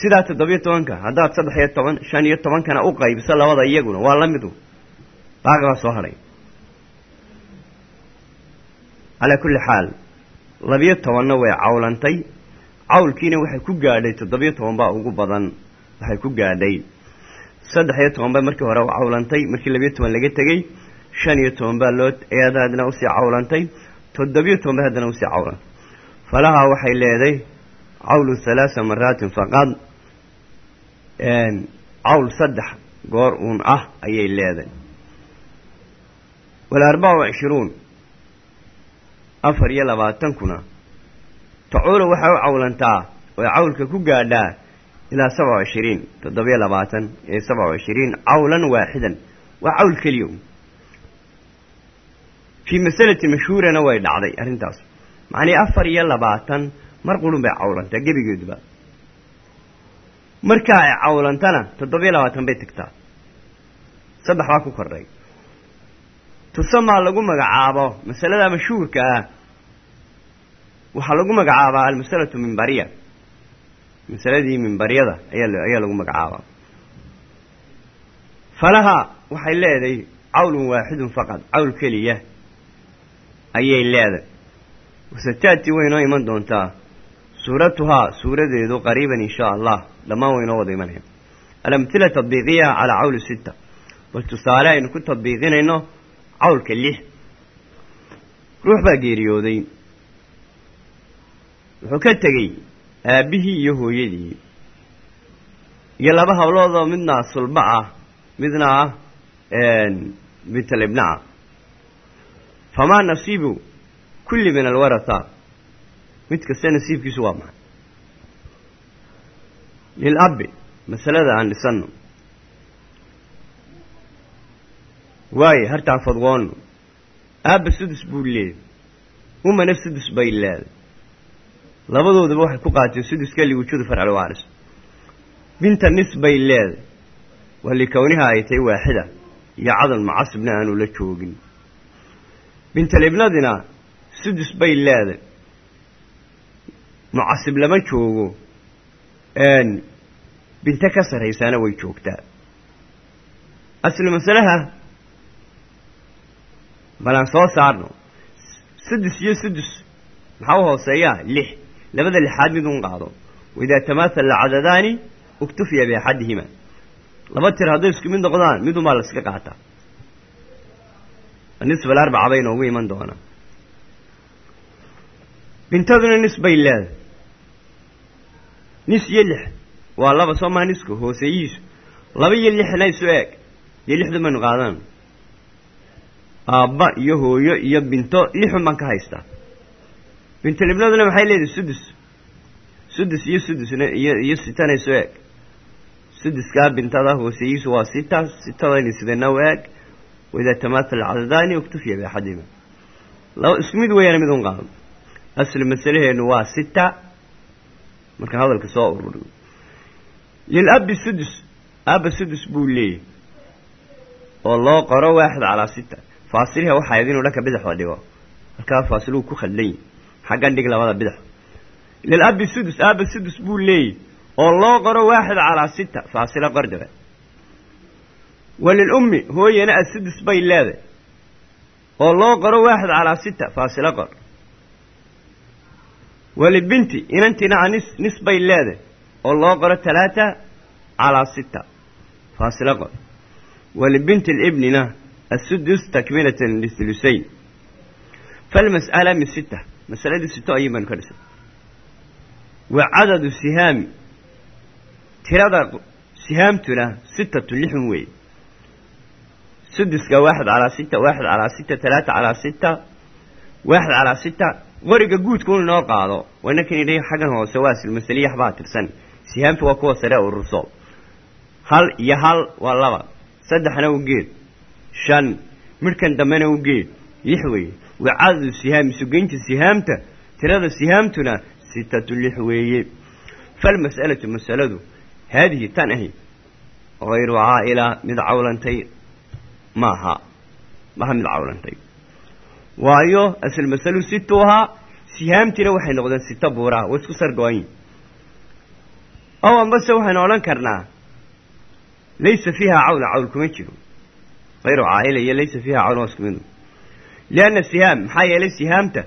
Speaker 1: sidaa toddobiyo tobanka haddaad saddex iyo toban shan iyo tobankana u qaybiso labada iyaguna waa la baaqi baa soo hadhay calaa kulli xaal labiyo tobanna way cawlantay. Cawlkiina waxay ku gaadhay toddobiyo toban baa ugu badan waxay ku gaadhay. Saddex iyo toban bay markii hore u cawlantay markii labiyo toban laga tegey shan iyo toban baa loo eeda haddana u sii cawlantay toddobiyo toban bay haddana u sii cawlantay. Falahaa waxay leeday cawlu halaasa maraatin faqad cawl saddex goor uun ah ayay leedahay walarbaca wa cishruun afar iyo labaatankuna. Tacuula waxay u cawlantaa oy cawlka ku gaadhaa ilaa sabca wa cishiriin toddobiyo labaatan iyo sabca wa cishiriin cawlan waaxidan waa cawl keliya. Fii masalati mashhuurana way dhacday arrintaas. Macnii afar iyo labaatan mar qurun bay cawlantaa gebigeeduba. Markaa ay cawlantana toddobiyo labaatan bay tagtaa. Saddex baa ku kordhay tusamaa lagu magacaabo masalada mashhuurka ah. Waxaa lagu magacaabaa almasalatu mimbariya masaladii mimbaryada ayaa ayaa lagu magacaabaa. Falaha waxay leedahay cawlun waaxidun faqad cawl keliya ayay leedahay wasataati way inoo iman doontaa. Suuratuhaa suuradeedu qariiban in shaa allah dhammaan way inoo wada imanaya alamhila tadbiiqiya calaa cawli sita bal tusaale aynu ku tadbiiqinayno cawlka lix. Ruux baa geeriyooday. Wuxuu ka tegey aabbihii iyo hooyadii. Iyo laba habloodoo midna sulba ah midna ah bintalibna ah. Famaa nasiibu kulli min alwaratha. Mid kasta nasiibkiisu waa maxay? Lilabbi masalada aan dhisanno waaye hartaan fadwoonno aabba sudus buu leeday umana sudus bay leeday labadoodaba waxay ku qaateen suduska liwujuudi farcilwaaris binta nis bay leeday waa likowniha ay tahay waaxida iyo cadal macasibna aanu la joogin. Bintalibnadina sudus bay leeday mucasib lama joogo. Binto ka sarraysaana way joogtaa. Aslu balaan soo saarno. Sudus iyo sudus maxaa u hooseeyaa lix. Labada lixaad mid un qaado. Waidaa tamaathala cadadaani uktufiya biaxadihima laba tir hadday isku mid noqdaan mid unbaa la iska qaataa nisf alarbaca bay noogu iman doonaa bintaduna nis bay leedahay. Nis iyo lix. Waa laba soo maa niska hooseeyihiisu. Laba iyo lixna isu eeg. Dee lixdan baynu qaadan aabba iyo hooyo iyo binto lixun baan ka haystaa bintalibnaduna maxay leedahay sudus. Sudus iyo sudusna iyo iyo sitana isu eeg. Suduskaa bintada hooseeyihiisu waa sita sitadayni sidana u eeg? Waidaa tamaathala cadadaani uktufiya biaxadihima. Laba isku mid weeyaan mid un qaado aslu masalaheennu waa sita. Markaan hadalka soo ururiyo lilabbi sudus. Aabba sudus buu leeyahy oo loo qoro waaxid calaa sita faasiliha waxaa ayd inuu dhanka bidixda dhigo. Halkaa faasiluhu ku yahy xaggan dhig labada bidix. Lilabbi sudus aabba sudus buu leeyahy oo loo qoro waaxid calaa sita faasilo qordaba walilummi hooyana asudus bay leeday. Oo loo qoro waaxid calaa sita faasilo qor. Walibinti inantina a nis bay leeday. Oo loo qoro talaata qor asudus takmilatan lihulusayn falmas'ala min sita masaladii sito ayay baynu ka dhisay wa cadadu sihaami tirada sihaamtuna sitatu lixun weeye suduska waaxid calaa sita waaxid calaa sita talaata calaa sita waaxid calaa sita qoriga guudka un inoo qaado wanakan idhi xaggan hoose waa silmasaliya waxbaa tirsan sihaamtu waa kuwa sare ururso hal iyo hal waa shan. Midhkan dambena u geed lix weeye. Waa cadadu sihaami sugeynta sihaamta tirada sihaamtuna sitatu lix weeye. Falmas'alatu masaladu haadihi tan ahi. Hayru caa'ila mid cawlantay maaha. Maha mid cawlantay. Waayo asal masalu situ ahaa sihaamtiina waxay noqdeen sito buuraha way isku sargo-anyihin ow ambase waxaynu odhan karnaa laysa fiiha cawla cawl kuma jiro hayru caa'ila iyo laysa fiiha cawl waa isku mid lianna sihaam maxaa yeelay sihaamta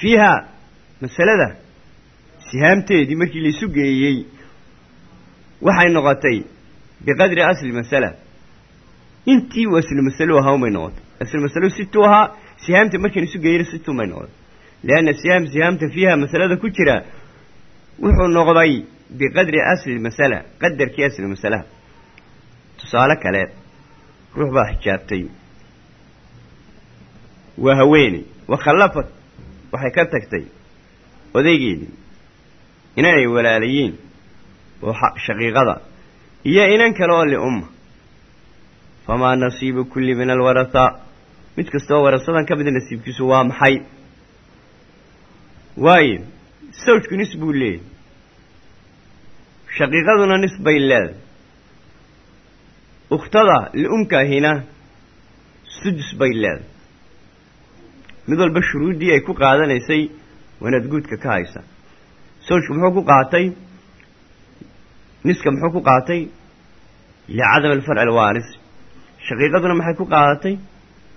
Speaker 1: fiiha masalada sihaamteedii markii laisu geeyey waxay noqotay biqadri asli masala intii uu aslu masalo ahaa umay noqotay aslu masalo situu ahaa sihaamta markaynu isu geeyana situu may noqotay lianna sihaam sihaamta fiiha masalada ku jira wuxuu noqday biqadri asli masala qadarkii asli masalaha tusaale kale ruux baa xijaabtay waa haweeney wakhallafad waxay ka tagtay odaygeedii inanay walaalayiin oo shaqiiqada iyo inan kale oo liumma famaa nasiibu kulli min alwarathaa mid kastaoo warasadan ka mida nasiibkiisu waa maxay? Waayo sawjku nis buu leeyahy shaqiiqaduna nis bay leedahay ukhtada liumkaahina sudus bay leedahay. Mid walba shuruuddii ay ku qaadanaysay waanaad guudka ka haysa. Sawjku muxuu ku qaatay? Niska muxuu ku qaatay? Licadam alfarci alwaaris. Shaqiiqaduna maxay ku qaadatay?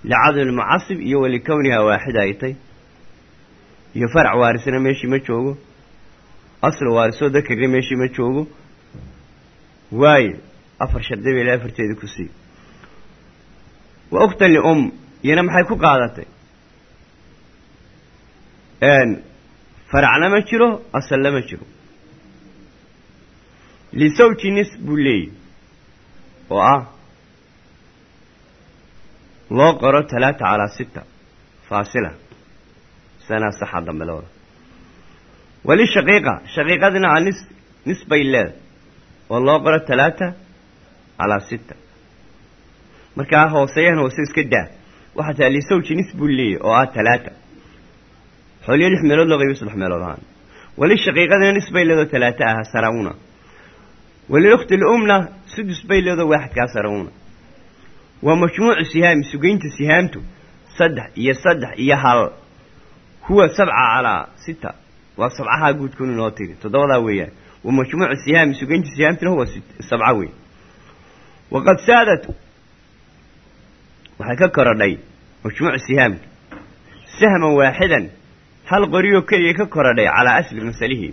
Speaker 1: Licadam almucasib iyo walikowniha waaxida ay tay iyo farac waarisna meeshii ma joogo. Aslu waarisoo dakarna meeshii ma joogo. Waayo afar shardi bay afarteeda ku sii. Wa ukhtan lium iyana maxay ku qaadatay? Faracna ma jiro asalna ma jiro. Lisawji nis buu leeyahy oo ah loo qoro talaata calaa sita faasila sanaa saxa dambe looda. Wali shaqiiqa shaqiiqadina a nis nis bay leedahay oo loo qoro talaata calaa sita markaa hooseeyahan hoose iska daa waxaa taa lisawji nis buu leeyahy oo ah talaata xooliyo lix meelood loo qaybiyo saddex meelood ahaan wali shaqiiqadina nis bay leedoo talaata ah sarauna waliukhti lumna sudus bay leedoo waaxidkaa sarauna waa majmuucu sihaami sugaynta sihaamtu saddex iyo saddex iyo hal huwa sabca calaa sita waa sabcahaa guudkun inoo tiri toddobadaa weeyaan waqad saadat waxay ka korodhay majmuucu sihaamka sahman waaxidan hal qoriyoo keliya ka korodhay calaa asli masalihi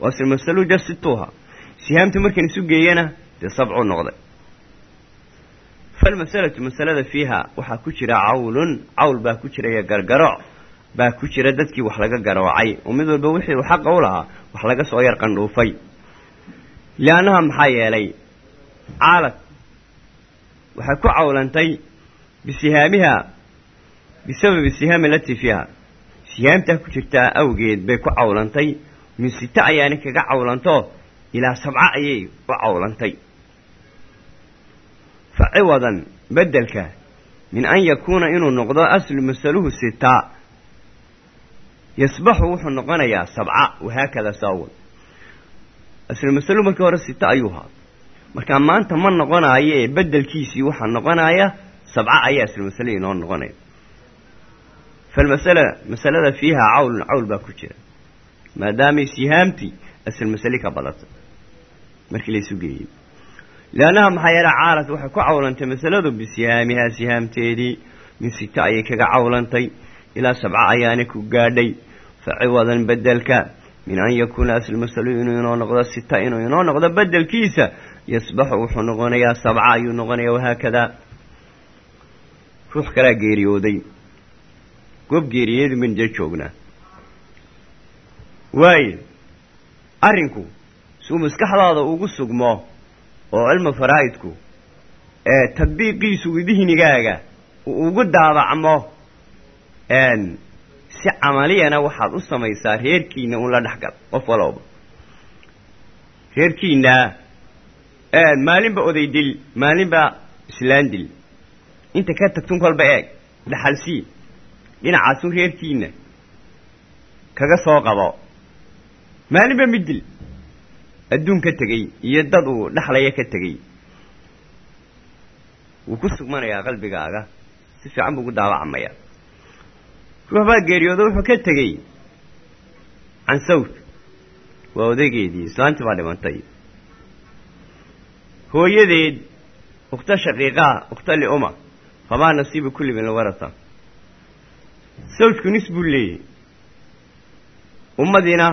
Speaker 1: oo asli masalu ja situuha sihaamta markan isu geeyana dee sabcuu noqday falmasalatu masalada fiiha waxaa ku jira cawlun cawl baa ku jira iyo gargarooc baa ku jira dadkii wax laga garoocay oo mid walba wixii uu xaqa u lahaa wax laga soo yar qandhuufay liannaha maxaa yeelay caalad waxay ku cawlantay bisihaamiha bisababi sihaami alatii fiiha sihaamtaa ku jirtaa awgeed bay ku cawlantay. Min sita ayaana kaga cawlanto ilaa sabca ayay u cawlantay. Fa ciwadan beddelka min an yakuuna inuu noqdo aslu masaluhu sitaa yasbaxu wuxuu noqonayaa sabca wahaakada saawad. Aslu masaluhu markii hore sita ayuu haa markaa maanta ma noqonaayo ee beddelkiisii waxaa noqonaya sabca ayaa aslu masale inoo noqonaya falmasala masalada fiiha cawlun cawl baa ku jira. Maadaamay sihaamtii asal masale ka badatay markii la isu geeyey liannaha maxaa yeele caalad waxay ku cawlantay masaladu bisihaamihaa sihaamteedii. Min sita ayay kaga cawlantay. Ilaa sabca ayaana ku gaadhay. Fa ciwadan bedelka min an yakuuna aslu masalu inuu inoo noqdo sita inuu inoo noqdo bedelkiisa yasbaxu wuxuu noqonayaa sabca ayuu noqonayaa wahaakadaa ruux kalaa geeriyooday goob geeriyeedu man dee joognaa waayo arrinku suu maskaxdaada ugu sugmo oo cilmu faraa'idku ee tadbiiqiisu dihnigaaga uu ugu daabacmo si camaliyana waxaad u samaysaa reerkiina un la dhexgal qof walooba reerkiina maalinba oday dil maalinba islaan dil. Inta ka tagtun kolba eeg dhaxalsii dhinacaasun reerkiina kaga soo qabo. Maalinba mid dil adduun ka tegey iyo dad uu dhexlaya ka tegey. Wuu ku sugmanayaa qalbigaaga si fiican buu ugu daawacmaya ruux baa geeriyooda wuxuu ka tegey cansawr waa odaygeedii islaantii baa dhimantay hooyadeed ukhta shaqiiqaa ukhta liuma famaa nasiiba kulli min alwarata sawjku nis buu leeyahy ummadiina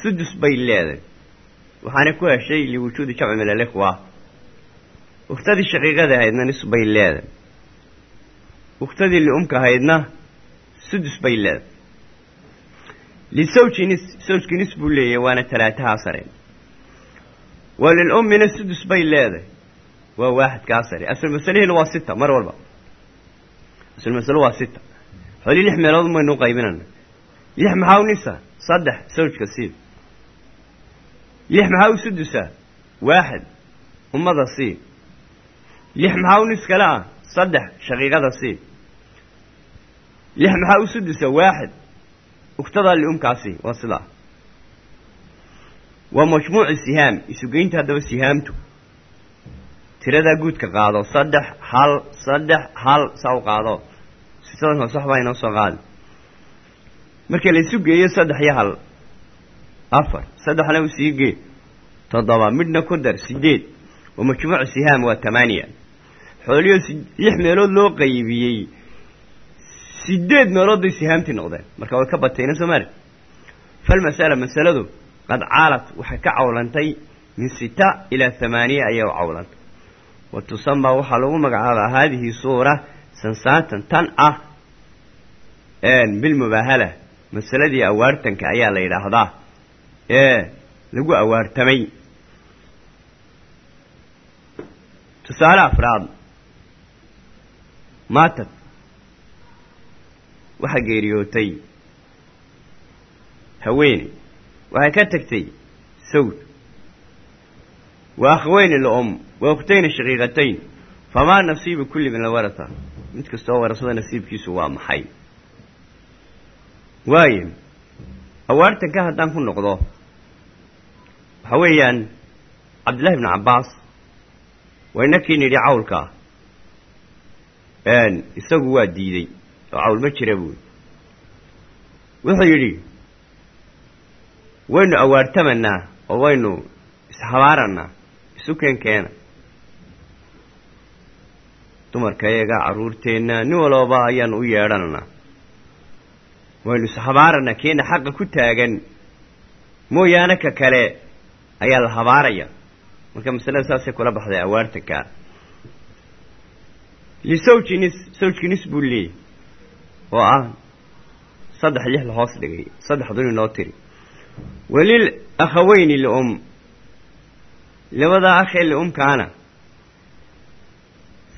Speaker 1: sudus bay leedahay waxaana ku heshay liwujuudi jamci min alikhwa ukhtadii shaqiiqada ahaydna nis bay leedahay ukhtadii liumka ahaydna sudus bay leedahay lisawji nis sawjki nis buu leeyahay waana talaatahaa sare wa lilummina sudus bay leedahay. Waa waaxidkaa sare. Aslmasalihiina waa sita mar walba. Aslmasalo waa sita. Xoolii lix meelood maynu qaybinana lix maxaa u nisa? Saddex sawjka sii lix maxaa u sudusa waaxid ummada sii lix maxaa u nis kale ah? Saddex shaqiiqada sii lix maxaa u sudusa waaxid ugtadaa liumkaasi waa sidaa waa majmuuci sihaam isugeynta haddaba sihaamtu. Tiradaa guudka qaado saddex hal saddex hal saa u qaado. Sitadan hoose waxbaa inoo soo qaadi. Marka la isu geeyo saddex iyo hal afar saddexna u sii gee toddoba midhna ku dar sideed waa majmuucu sihaam waa tamaaniya. Xooliyo lix meelood loo qaybiyey sideed meelood bay sihaamtii noqdeen. Marka way ka batayna soomaali falmasala masaladu qad caalat waxay ka cawlantay min sita ilaa hamaaniya ayay u cawlantay wa tusamaa waxaa lagu magacaabaa haadihi suura sansaatan tan ah bilmubaahala masaladii awaartanka ayaa la yidhaahdaa ee lagu awaartamay. Tusaale afraad maatad waxaa geeriyootay haweeney waxay ka tagtay sawd. Wa akhweyni lom wa ukhtayni shaqiiqatayn famaa nasiibu kulli min alwarata mid kastoo warasada nasiibkiisu waa maxay? Waayo awaartanka haddaan ku noqdo waxa weeyaan cabdillahi ibnu cabbaas waa inakii nidhi cawlkaa isagu waa diidey oo cawl ma jira buuri wuxuu yidhi waynu awaartamanaa oo waynu ishabaaranaa isu keenkeena dumarkayaga carruurteenna nin walooba ayaanu u yeedhananaa waynu ishabaaranaa keena xaqa ku taagan. Mooyaane ka kale ayaa la habaaraya. Marka masalada saasay kula baxday awaartankaa lisawji nis sawjki nis buu leeyay oo ah saddex lix la hoos dhigay saddex dun inoo tiri walil akhaweyni lium labadaa akhee liumkaana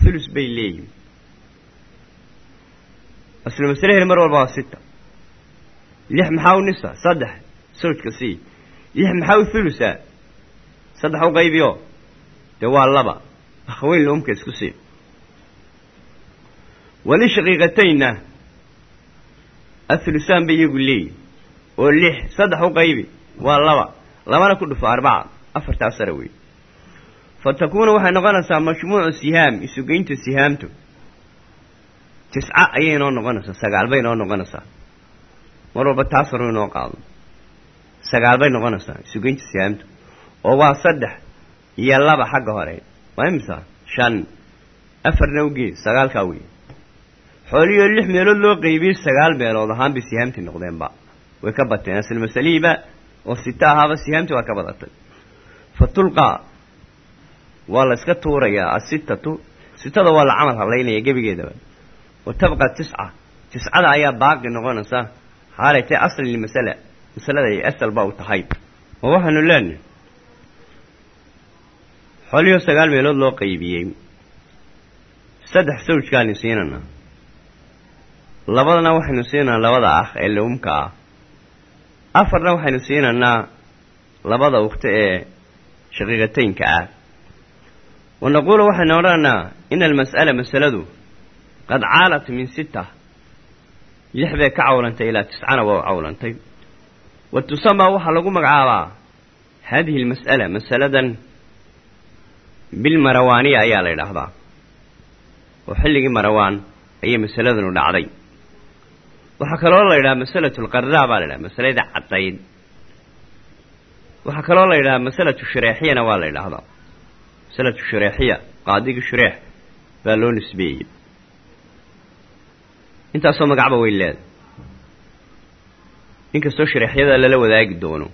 Speaker 1: hulus bay leeyihiin aslu masalaheri mar walba waa sita. Lix maxaa u nisa saddex. Sawjka sii lix maxaa u hulusa saddex u qaybiyo dee waa laba. Akhaweyn liumka isku sii. Wali shaqiiqataynna ahulusaan bay iyagu leeyihiin oo lix saddex u qaybi. Waa laba. Labana ku dhufo arbaca. Afartaa sare wey fa takuunu waxay noqonaysaa majmuucu sihaam isugeynta sihaamtu. Tisca ayay inoo noqonaysaa sagaal bay inoo noqonaysaa. Mar walba taas horu inoo qaado. Sagaal bay noqonaysaa isugeynta sihaamtu. Oo waa saddex iyo laba xagga hore. Waa imisa? Shan. Afarna ugee sagaalkaa wey xoolihio lix meelood loo qeybiyey sagaal meelood ahaan bay sihaamtii noqdeenba way ka bateen asl masalihiiba oo sita ahaaba sihaamtii waa ka badatay fa tulqaa waa la iska tuurayaa asitatu sitada waa la camal hablaynaya gebigeedaba wa tabqa tisca tiscada ayaa baaqi noqonaysa xaalay tahay asli limasala masalada ay asalba u tahay oo waxaanu leenahay xoolihio sagaal meelood loo qeybiyey saddex sawjkaani siinana labadana waxaynu siinanaa labada ah ee liumka ah afarna waxaynu siinaynaa labada ukto ee shaqiiqataynka ah. Wa naquulu waxaynu odhanaynaa ina almas'ala masaladu qad caalat min sita lix bay ka cawlantay ilaa tiscana waa cawlantay. Wa tusamaa waxaa lagu magacaabaa haadihi almas'ala masaladan bilmarawaaniya ayaa la yidhaahdaa. Oo xilligii marawaan ayay masaladanu dhacday waxaa kaloo la yidhaha masalatu lqaraa baa la yidhaha masalada caddayd waxaa kaloo la yidhaha masalatu shureexiyana waa la yidhaahdaa masalatu shureexiya qaadigii shureex baa loo nisbeeyey. Intaasoo magacba way leedahay. Inkastoo shureexyada lala wadaagi doono.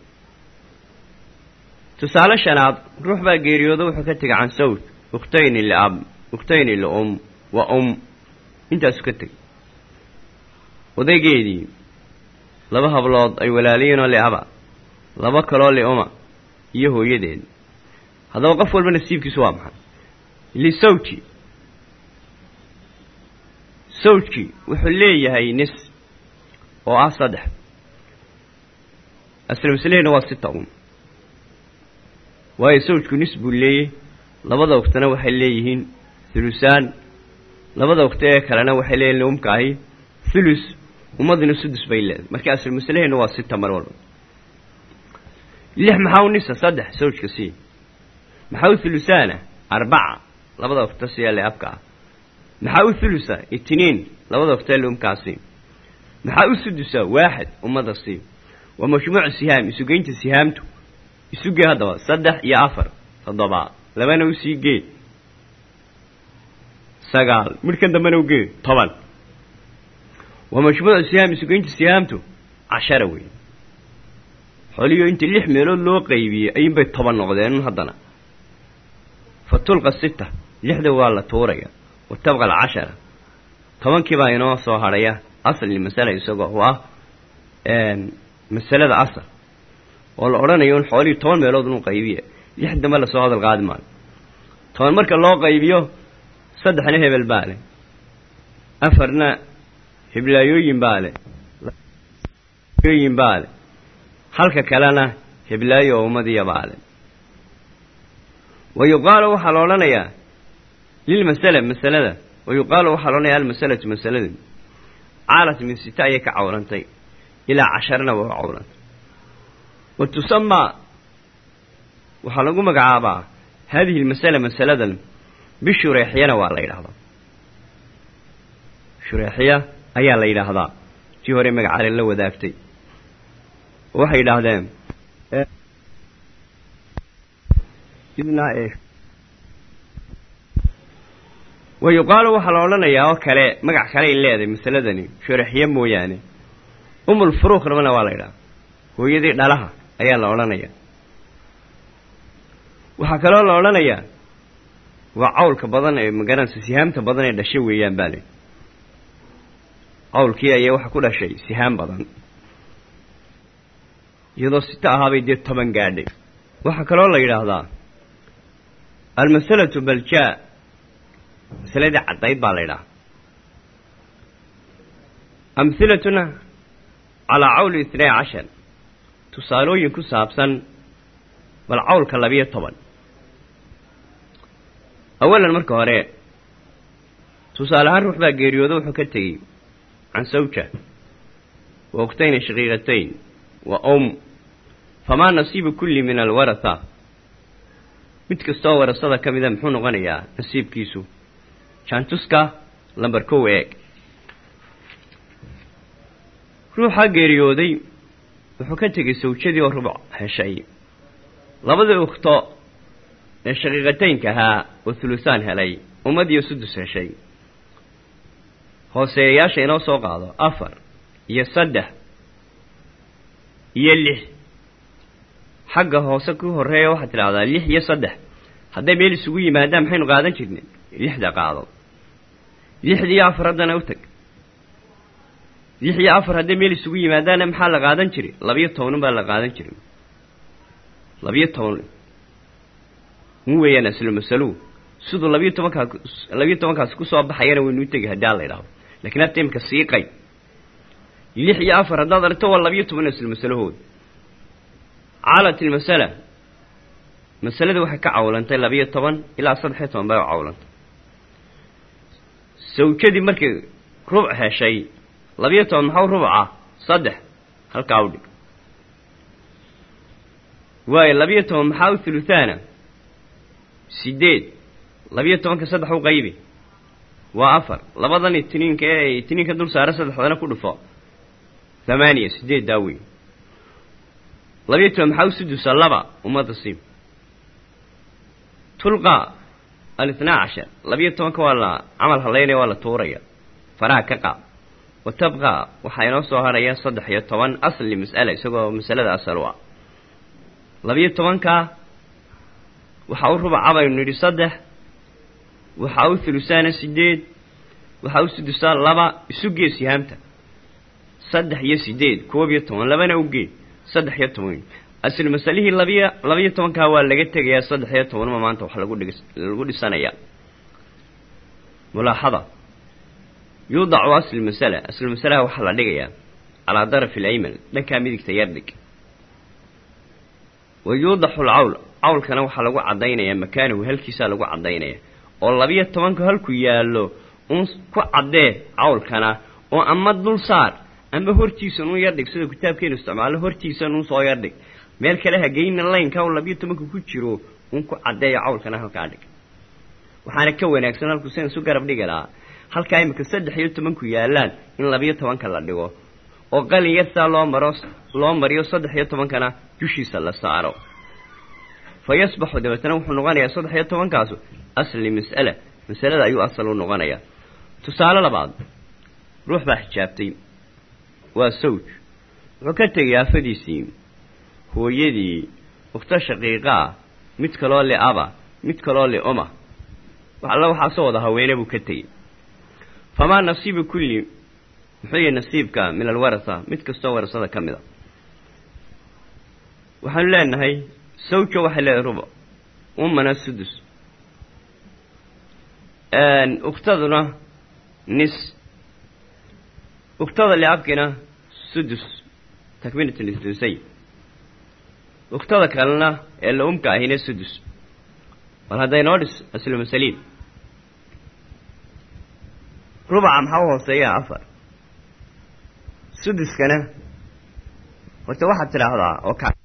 Speaker 1: Tusaale shanaad ruux baa geeriyoodo wuxuu ka tegay can sawt ukhtayni liab ukhtayni lium wa um. Intaasu ka tegay odaygeedii laba hablood ay walaaliyiinoo liaba laba kaloo liuma iyo hooyadeed. Haddaba qof walba nasiibkiisu waa maxay? Lisawji. Sawjki wuxuu leeyahay nis oo ah saddex. Asla maslehena waa sita un waayo sawjku nis buu leeyahy labada waqtana waxay leeyihiin hulusaan labada waqti ee kalena waxay leeyihiin liumka ahi hulus ummadina sudus bay leedahay. Marka asal maslaheenna waa sita mar walba lix maxaa u nisa saddex sawjka sii maxaa u hulusaana arbaca labada waqto siya liabka ah maxaa u hulusa itniin labada waqto ee liumkaa sii maxaa u sudusa waaxid ummada sii waa majmuucu sihaam isugeynta sihaamtu. Isugee haddaba saddex iyo afar toddoba. Labana u sii gee sagaal. Midhkan dambena ugee toban wa majmuucu sihaami sugeynta sihaamtu cashara wey xooliyo inta lix meelood loo qaybiyey ayuunbay toban noqdeen haddana fa tulqa sita lixda waa la tuuraya wa tabqa alcashara tobankii baa inoo soo hadhaya asli masala isagoo u ah masalada asal oo la odhanayo in xoolihii toban meelood inuu qaybiya lix dambe la soo hadal qaadi maayo toban marka loo qaybiyo saddexna hebel baa heblaayooyin baa leh yooyin baa leh halka kalena heblaayo oo ummadiya baa leh wa yuqaalu waxaa la odhanayaa lilmasala masalada. Wa waxaa la odhanayaa almasalatu masaladu caalat min sita ayay ka cawrantay. Ilaa casharna waa u cawrantay. Wa tusamaa waxaa lagu magacaabaa haadihi almasala masaladan bishureexyana waa la yidhahdaa shureexya ayaa la yidhaahdaa. Tii hore magacale la wadaagtay. Waxay yidhaahdeen wa yuqaalu waxaa la odhanayaa oo kale magac kale ay leedahay masaladani shureexya mooyaane. Umul furuuqnamana waa la yidhaha hooyadii dhalaha ayaa la odhanayaa. Waxaa kaloo la odhanayaa waa cawlka badan ee magaranaysa sihaamta badan ee dhasho weeyaan baa le cawlkii ayaa waxa ku dhashay sihaam badan. Iyadoo sito ahaabay dee toban gaadhay. Waxaa kaloo la yidhaahdaa almasalatu baljaa masaladii caddayd baa la yidhaha amhilatuna calaa cawli itnay cashar tusaalooyin ku saabsan bal cawlka labiyo toban. Awalan marka hore tusaale ahaan ruux baa geeriyoodo wuxuu ka tegey wa ogtayna shaqiiqatayn wa om famaa nasiibu kulli min alwaratha mid kastoo warasada ka mida muxuu noqonayaa nasiibkiisu jaantuska lamber kow eeg ruuxaa geeriyooday wuxuu ka tegey sawjadii oo rubuc heshay labadii ukhto ee shaqiiqataynka ahaa oo hulusaan helay ummadiyo sudus heshay hooseeyayaasha inoo soo qaado. Afar iyo saddex iyo lix. Xagga hoose ku horreeya waxaad tidhahdaa lix iyo saddex. Hadday meel isugu yimaadaan maxaynu qaadan jirnay? Lixda qaado. Lixdiiyo afar haddana u tag. Lix iyo afar hadday meel isugu yimaadaanna maxaa la qaadan jiray? Labiyo tobanin baa la qaadan jiray. Labiyo toban. Mu weeyaan aslu siduu labiyo tobankaa labiyo tobankaasi ku soo baxayana waynuu tegi haddii ala idhahdo lakiin hadda imika sii qayb lix iyo afar haddaad aragto waa labiyo toban aslu masalahooda caalat ilmasala masalada waxay ka cawlantay labiyo toban ilaa saddex iyo toban bay u cawlantay sawjadii markay rubuc heshay labiyo toban maxaa rubuca saddex halkaa u dhig waayo labiyo toban maxaa u thuluthaana sideed labiyo tobanka saddex u qaybi waa afar. Labadan itiniinka ee itiniinka dul saara saddexdana ku dhufo. Thamaaniya sideed daaweyn labiyo toban maxaa u sudusa laba ummadda siib tulqa alithnaa cashar labiyo tobanka waa la camal halaynaya waa la tuuraya. Faraha ka qaab. Wa tabqa waxaa inoo soo haraya saddex iyo toban. Asli mas'ala isagoo masalada asal u ah. Labiyo tobankaa waxaa u rubaca baynu nidhi saddex waxaa u thulusaana sideed waxaa u sudusaa laba isu gee sihaamta saddex iyo sideed koob iyo toban labana u gee saddex iyo toban. Asl masalihii labiyo tobankaa waa laga tegayaa saddex iyo tobanma maanta wax lagu dhig lagu dhisanayaa. Mulaaxada. Yuudacu asl masala asl masalaha waxaa la dhigayaa calaa daraf alayman dhankaa midigta yar dhig. Wa yuudaxu alcawl cawlkana waxaa lagu caddaynayaa makaanahu halkiisaa lagu caddaynaya oo labiyo tobanka halku yaallo un ku caddee cawlkana oo ama dul saar ama hortiisa nuu yardhig sida kitaabkeenu isticmaallo hortiisa nuu soo yardhig meel kale hageyna laynka u labiyo tobanka ku jiro un ku caddeeyo cawlkana halkaa dhig. Waxaana ka wanaagsan halku sidan isu garab dhigi lahaa halkaa imika saddex iyo tobanku yaallaan in labiyo tobanka la dhigo oo qalin yartaa loo maro loo mariyo saddex iyo tobankana dushiisa la saaro fa yasbaxu dabeetana wuxuu noqonayaa saddex iyo tobankaasu asli mas'ala masalada ayuu asal u noqonayaa tusaale labaad ruux baa xijaabtay waa sawj. Wuxuu ka tegay aafadiisii hooyadii ukhto shaqiiqa ah mid kaloo le aba mid kaloo le oma alla waxaasoo wada haweene buu ka tegey famaa nasiibu kulli muxuu yihi nasiibka min alwarasa mid kastoo warasada ka mid a. Waxaanu leenahay sawja waxay leedahay rubuc umana sudus. Ukhtaduna nis ukhtada liabkina sudus takminat lisdusay ukhtada kalena ee la-umka ahina sudus. Bal hadday noo dhis aslumasaliin rubaca maxaa u hooseeya afar suduskana horta waxaad tidhaahdaa